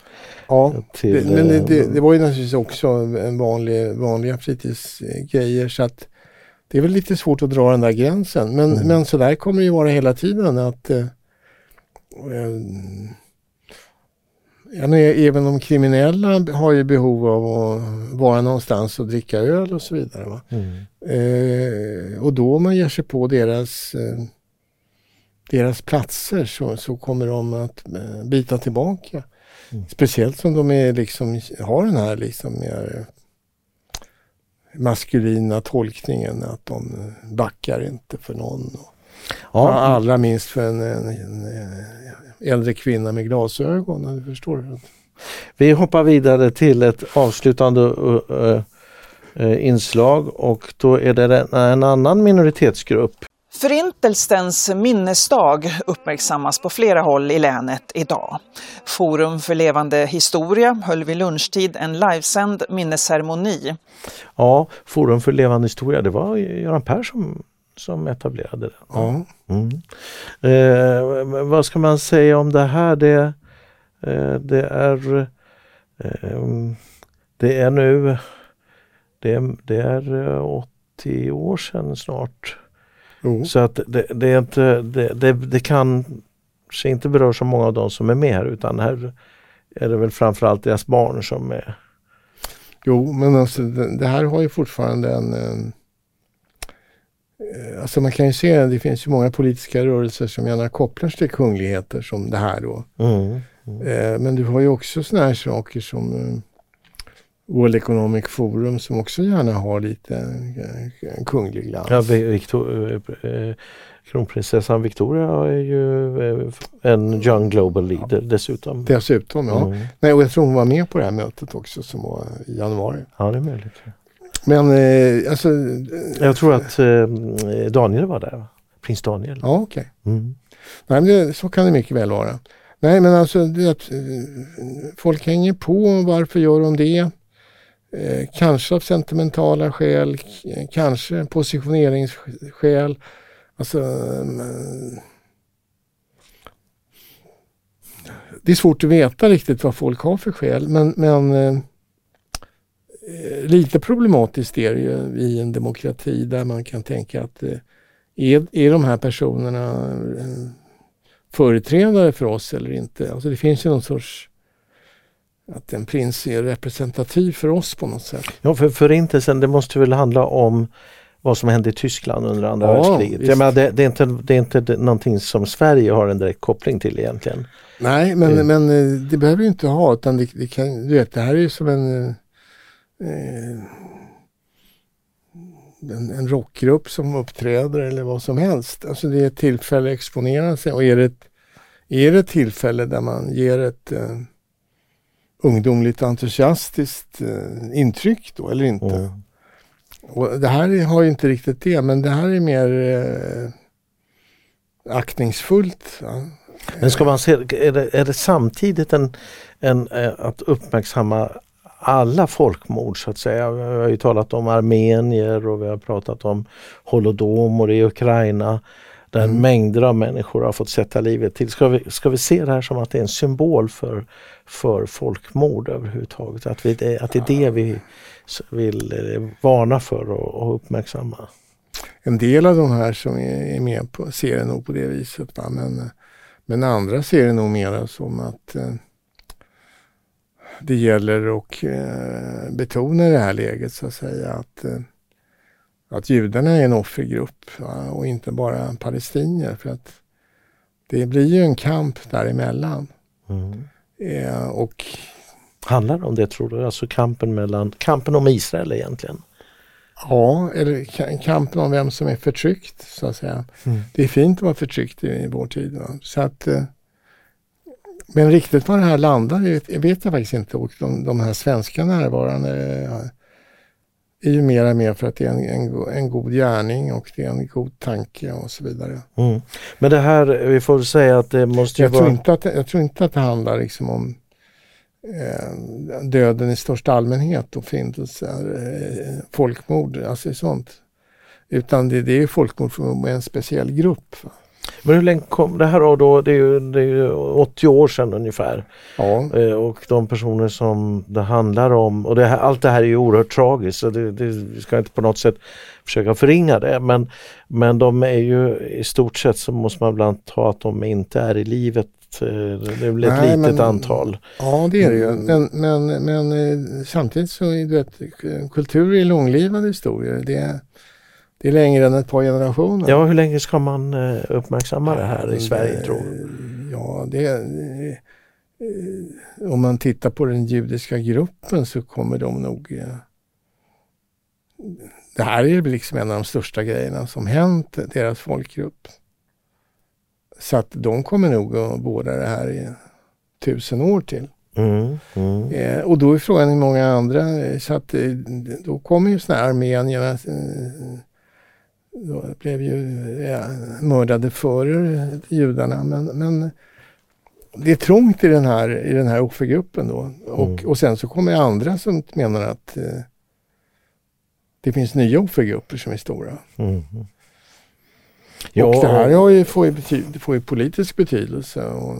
Ja, till, det, men det, det, eh, det, var ju naturligtvis också en vanlig, vanliga fritidsgrejer så att det är väl lite svårt att dra den där gränsen. Men, mm. men så där kommer det ju vara hela tiden att eh, eh även de kriminella har ju behov av att vara någonstans och dricka öl och så vidare. Mm. Eh, och då man ger sig på deras, eh, deras platser så, så kommer de att eh, bita tillbaka. Mm. Speciellt som de är liksom, har den här liksom mer maskulina tolkningen att de backar inte för någon. Ja. Allra minst för en, en, en äldre kvinna med glasögon. Du förstår. Vi hoppar vidare till ett avslutande uh, uh, inslag och då är det en annan minoritetsgrupp. Förintelsens minnesdag uppmärksammas på flera håll i länet idag. Forum för levande historia höll vid lunchtid en livesänd minnesceremoni. Ja, Forum för levande historia, det var Göran Persson som etablerade den. Ja. Mm. Eh, vad ska man säga om det här? Det, eh, det är eh, det är nu det är, det är 80 år sedan snart. Mm. Så att det, det, är inte, det, det, det kanske inte berör så många av de som är med här utan här är det väl framförallt deras barn som är Jo, men alltså det, här har ju fortfarande en, en Eh, alltså man kan ju se, det finns ju många politiska rörelser som gärna kopplar sig till kungligheter som det här då. Mm. Mm. Eh, men du har ju också sådana här saker som eh, World Economic Forum som också gärna har lite en kunglig glans. Ja, Victor, kronprinsessan Victoria är ju en Young Global Leader dessutom. Dessutom ja. Mm. Nej, och jag tror hon var med på det här mötet också som var i januari. Ja, det är möjligt. Men eh, alltså... Jag tror att eh, Daniel var där. Prins Daniel. Ja, okej. Okay. Mm. Nej, men så kan det mycket väl vara. Nej, men alltså det, eh, folk hänger på. Varför gör de det? Eh, kanske av sentimentala skäl, kanske positioneringsskäl. Alltså, eh, det är svårt att veta riktigt vad folk har för skäl, men, men eh, Eh, lite problematiskt är det ju i en demokrati där man kan tänka att eh, är, är de här personerna eh, företrädare för oss eller inte? Alltså det finns ju någon sorts att en prins är representativ för oss på något sätt. Ja, för förintelsen det måste väl handla om vad som hände i Tyskland under andra ja, världskriget. Jag menar, det, det, är inte, det är inte någonting som Sverige har en direkt koppling till egentligen. Nej, men, mm. men det behöver ju inte ha utan det, det, kan, du vet, det här är ju som en Eh, en, en rockgrupp som uppträder eller vad som helst. Alltså det är ett tillfälle att exponera sig och är det ett, är det ett tillfälle där man ger ett eh, ungdomligt entusiastiskt eh, intryck då eller inte? Mm. Och det här har ju inte riktigt det, men det här är mer eh, aktningsfullt. Ja. Men ska man se, är det, är det samtidigt en, en, eh, att uppmärksamma alla folkmord så att säga. Vi har ju talat om armenier och vi har pratat om holodomor i Ukraina där mm. mängder av människor har fått sätta livet till. Ska vi, ska vi se det här som att det är en symbol för, för folkmord överhuvudtaget? Att, vi, att det är det vi vill eh, varna för och, och uppmärksamma? En del av de här som är, med på ser det nog på det viset. Va? Men, men andra ser det nog mera som att eh, det gäller att eh, betona i det här läget så att säga att, eh, att judarna är en offergrupp va? och inte bara palestinier. För att det blir ju en kamp däremellan. Mm. Eh, och Handlar det om det tror du? Alltså kampen mellan, kampen om Israel egentligen? Ja, eller kampen om vem som är förtryckt så att säga. Mm. Det är fint att vara förtryckt i, i vår tid. Va? Så att, eh, men riktigt var det här landar vet, vet jag faktiskt inte. Och de, de här svenska närvarande är ju mera med för att det är en, en, en, god gärning och det är en god tanke och så vidare. Mm. Men det här, vi får säga att det måste jag vara... Tror inte att, jag tror inte att det handlar liksom om eh, döden i största allmänhet och förintelser, eh, folkmord, alltså sånt. Utan det, det är folkmord för en speciell grupp. Men hur länge kom det här då? Det är ju, det är ju 80 år sedan ungefär. Ja. Eh, och de personer som det handlar om och det här, allt det här är ju oerhört tragiskt så det, det ska inte på något sätt försöka förringa det men, men de är ju i stort sett så måste man ibland ta att de inte är i livet Eh, det är väl ett Nej, litet men, antal. Ja det är det ju. Men, men, men eh, samtidigt så är det kultur är långlivade historier. Det det är längre än ett par generationer. Ja, hur länge ska man eh, uppmärksamma det här i Sverige det, tror? Ja, det om man tittar på den judiska gruppen så kommer de nog det här är liksom en av de största grejerna som hänt deras folkgrupp. Så att de kommer nog att vårda det här i tusen år till. Mm, mm. Eh, och då är frågan hur många andra, eh, så att eh, då kommer ju sådana här armenierna eh, då blev ju ja, mördade före judarna men, men det är trångt i den här, i den här offergruppen då. Och, mm. och sen så kommer andra som menar att eh, det finns nya offergrupper som är stora. Mm. Ja, och det här har ju, får, ju bety- får ju politisk betydelse. Och...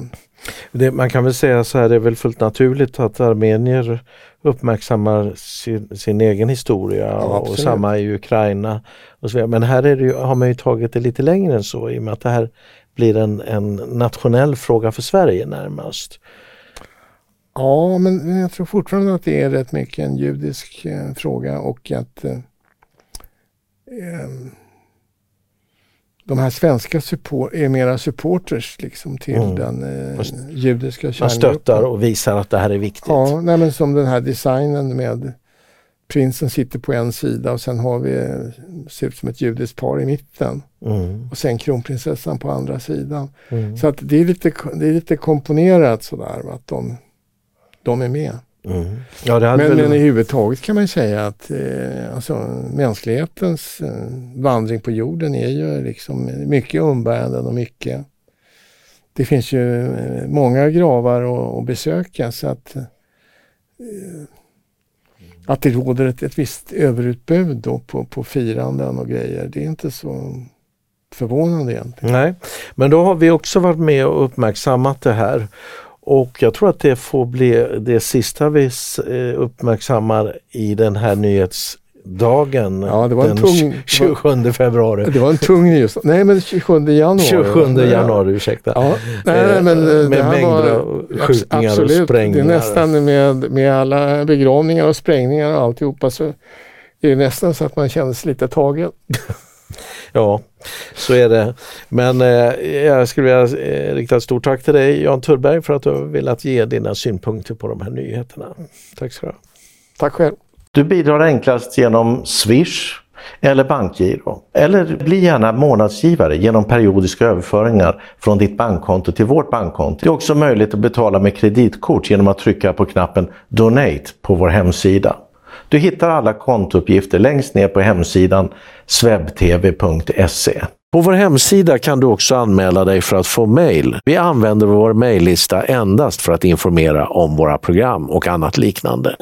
Det, man kan väl säga så här, det är väl fullt naturligt att armenier uppmärksammar sin, sin egen historia ja, och samma i Ukraina. Och så Men här ju, har man ju tagit det lite längre än så i och med att det här blir en, en nationell fråga för Sverige närmast. Ja, men jag tror fortfarande att det är rätt mycket en judisk eh, fråga och att eh, eh de här svenska support, är mera supporters liksom till mm. den eh, judiska kärngruppen. Man stöttar och visar att det här är viktigt. Ja, nej, men som den här designen med prinsen sitter på en sida och sen har vi, ser ut som ett judiskt par i mitten. Mm. Och sen kronprinsessan på andra sidan. Mm. Så att det är lite, det är lite komponerat sådär att de, de är med. Mm. Ja, men, väl... men i huvud taget kan man säga att eh, alltså, mänsklighetens eh, vandring på jorden är ju liksom mycket umbäranden och mycket det finns ju eh, många gravar att besöka så att eh, att det råder ett, ett visst överutbud då på, på firanden och grejer. Det är inte så förvånande egentligen. Nej, men då har vi också varit med och uppmärksammat det här och jag tror att det får bli det sista vi eh, uppmärksammar i den här nyhetsdagen ja, det var den tung, 27 februari. Det var en tung nyhets... Nej men 27 januari. 27 januari, ursäkta. Ja, nej, men eh, med mängder av skjutningar absolut, och sprängningar. Det är nästan med, med alla begravningar och sprängningar och alltihopa så är det nästan så att man känner sig lite tagen. Ja, så är det. Men eh, jag skulle vilja eh, rikta ett stort tack till dig Jan Tullberg för att du har velat ge dina synpunkter på de här nyheterna. Tack ska du ha. Tack själv. Du bidrar enklast genom Swish eller bankgiro. Eller bli gärna månadsgivare genom periodiska överföringar från ditt bankkonto till vårt bankkonto. Det är också möjligt att betala med kreditkort genom att trycka på knappen Donate på vår hemsida. Du hittar alla kontouppgifter längst ner på hemsidan swebtv.se. På vår hemsida kan du också anmäla dig för att få mejl. Vi använder vår mejllista endast för att informera om våra program och annat liknande.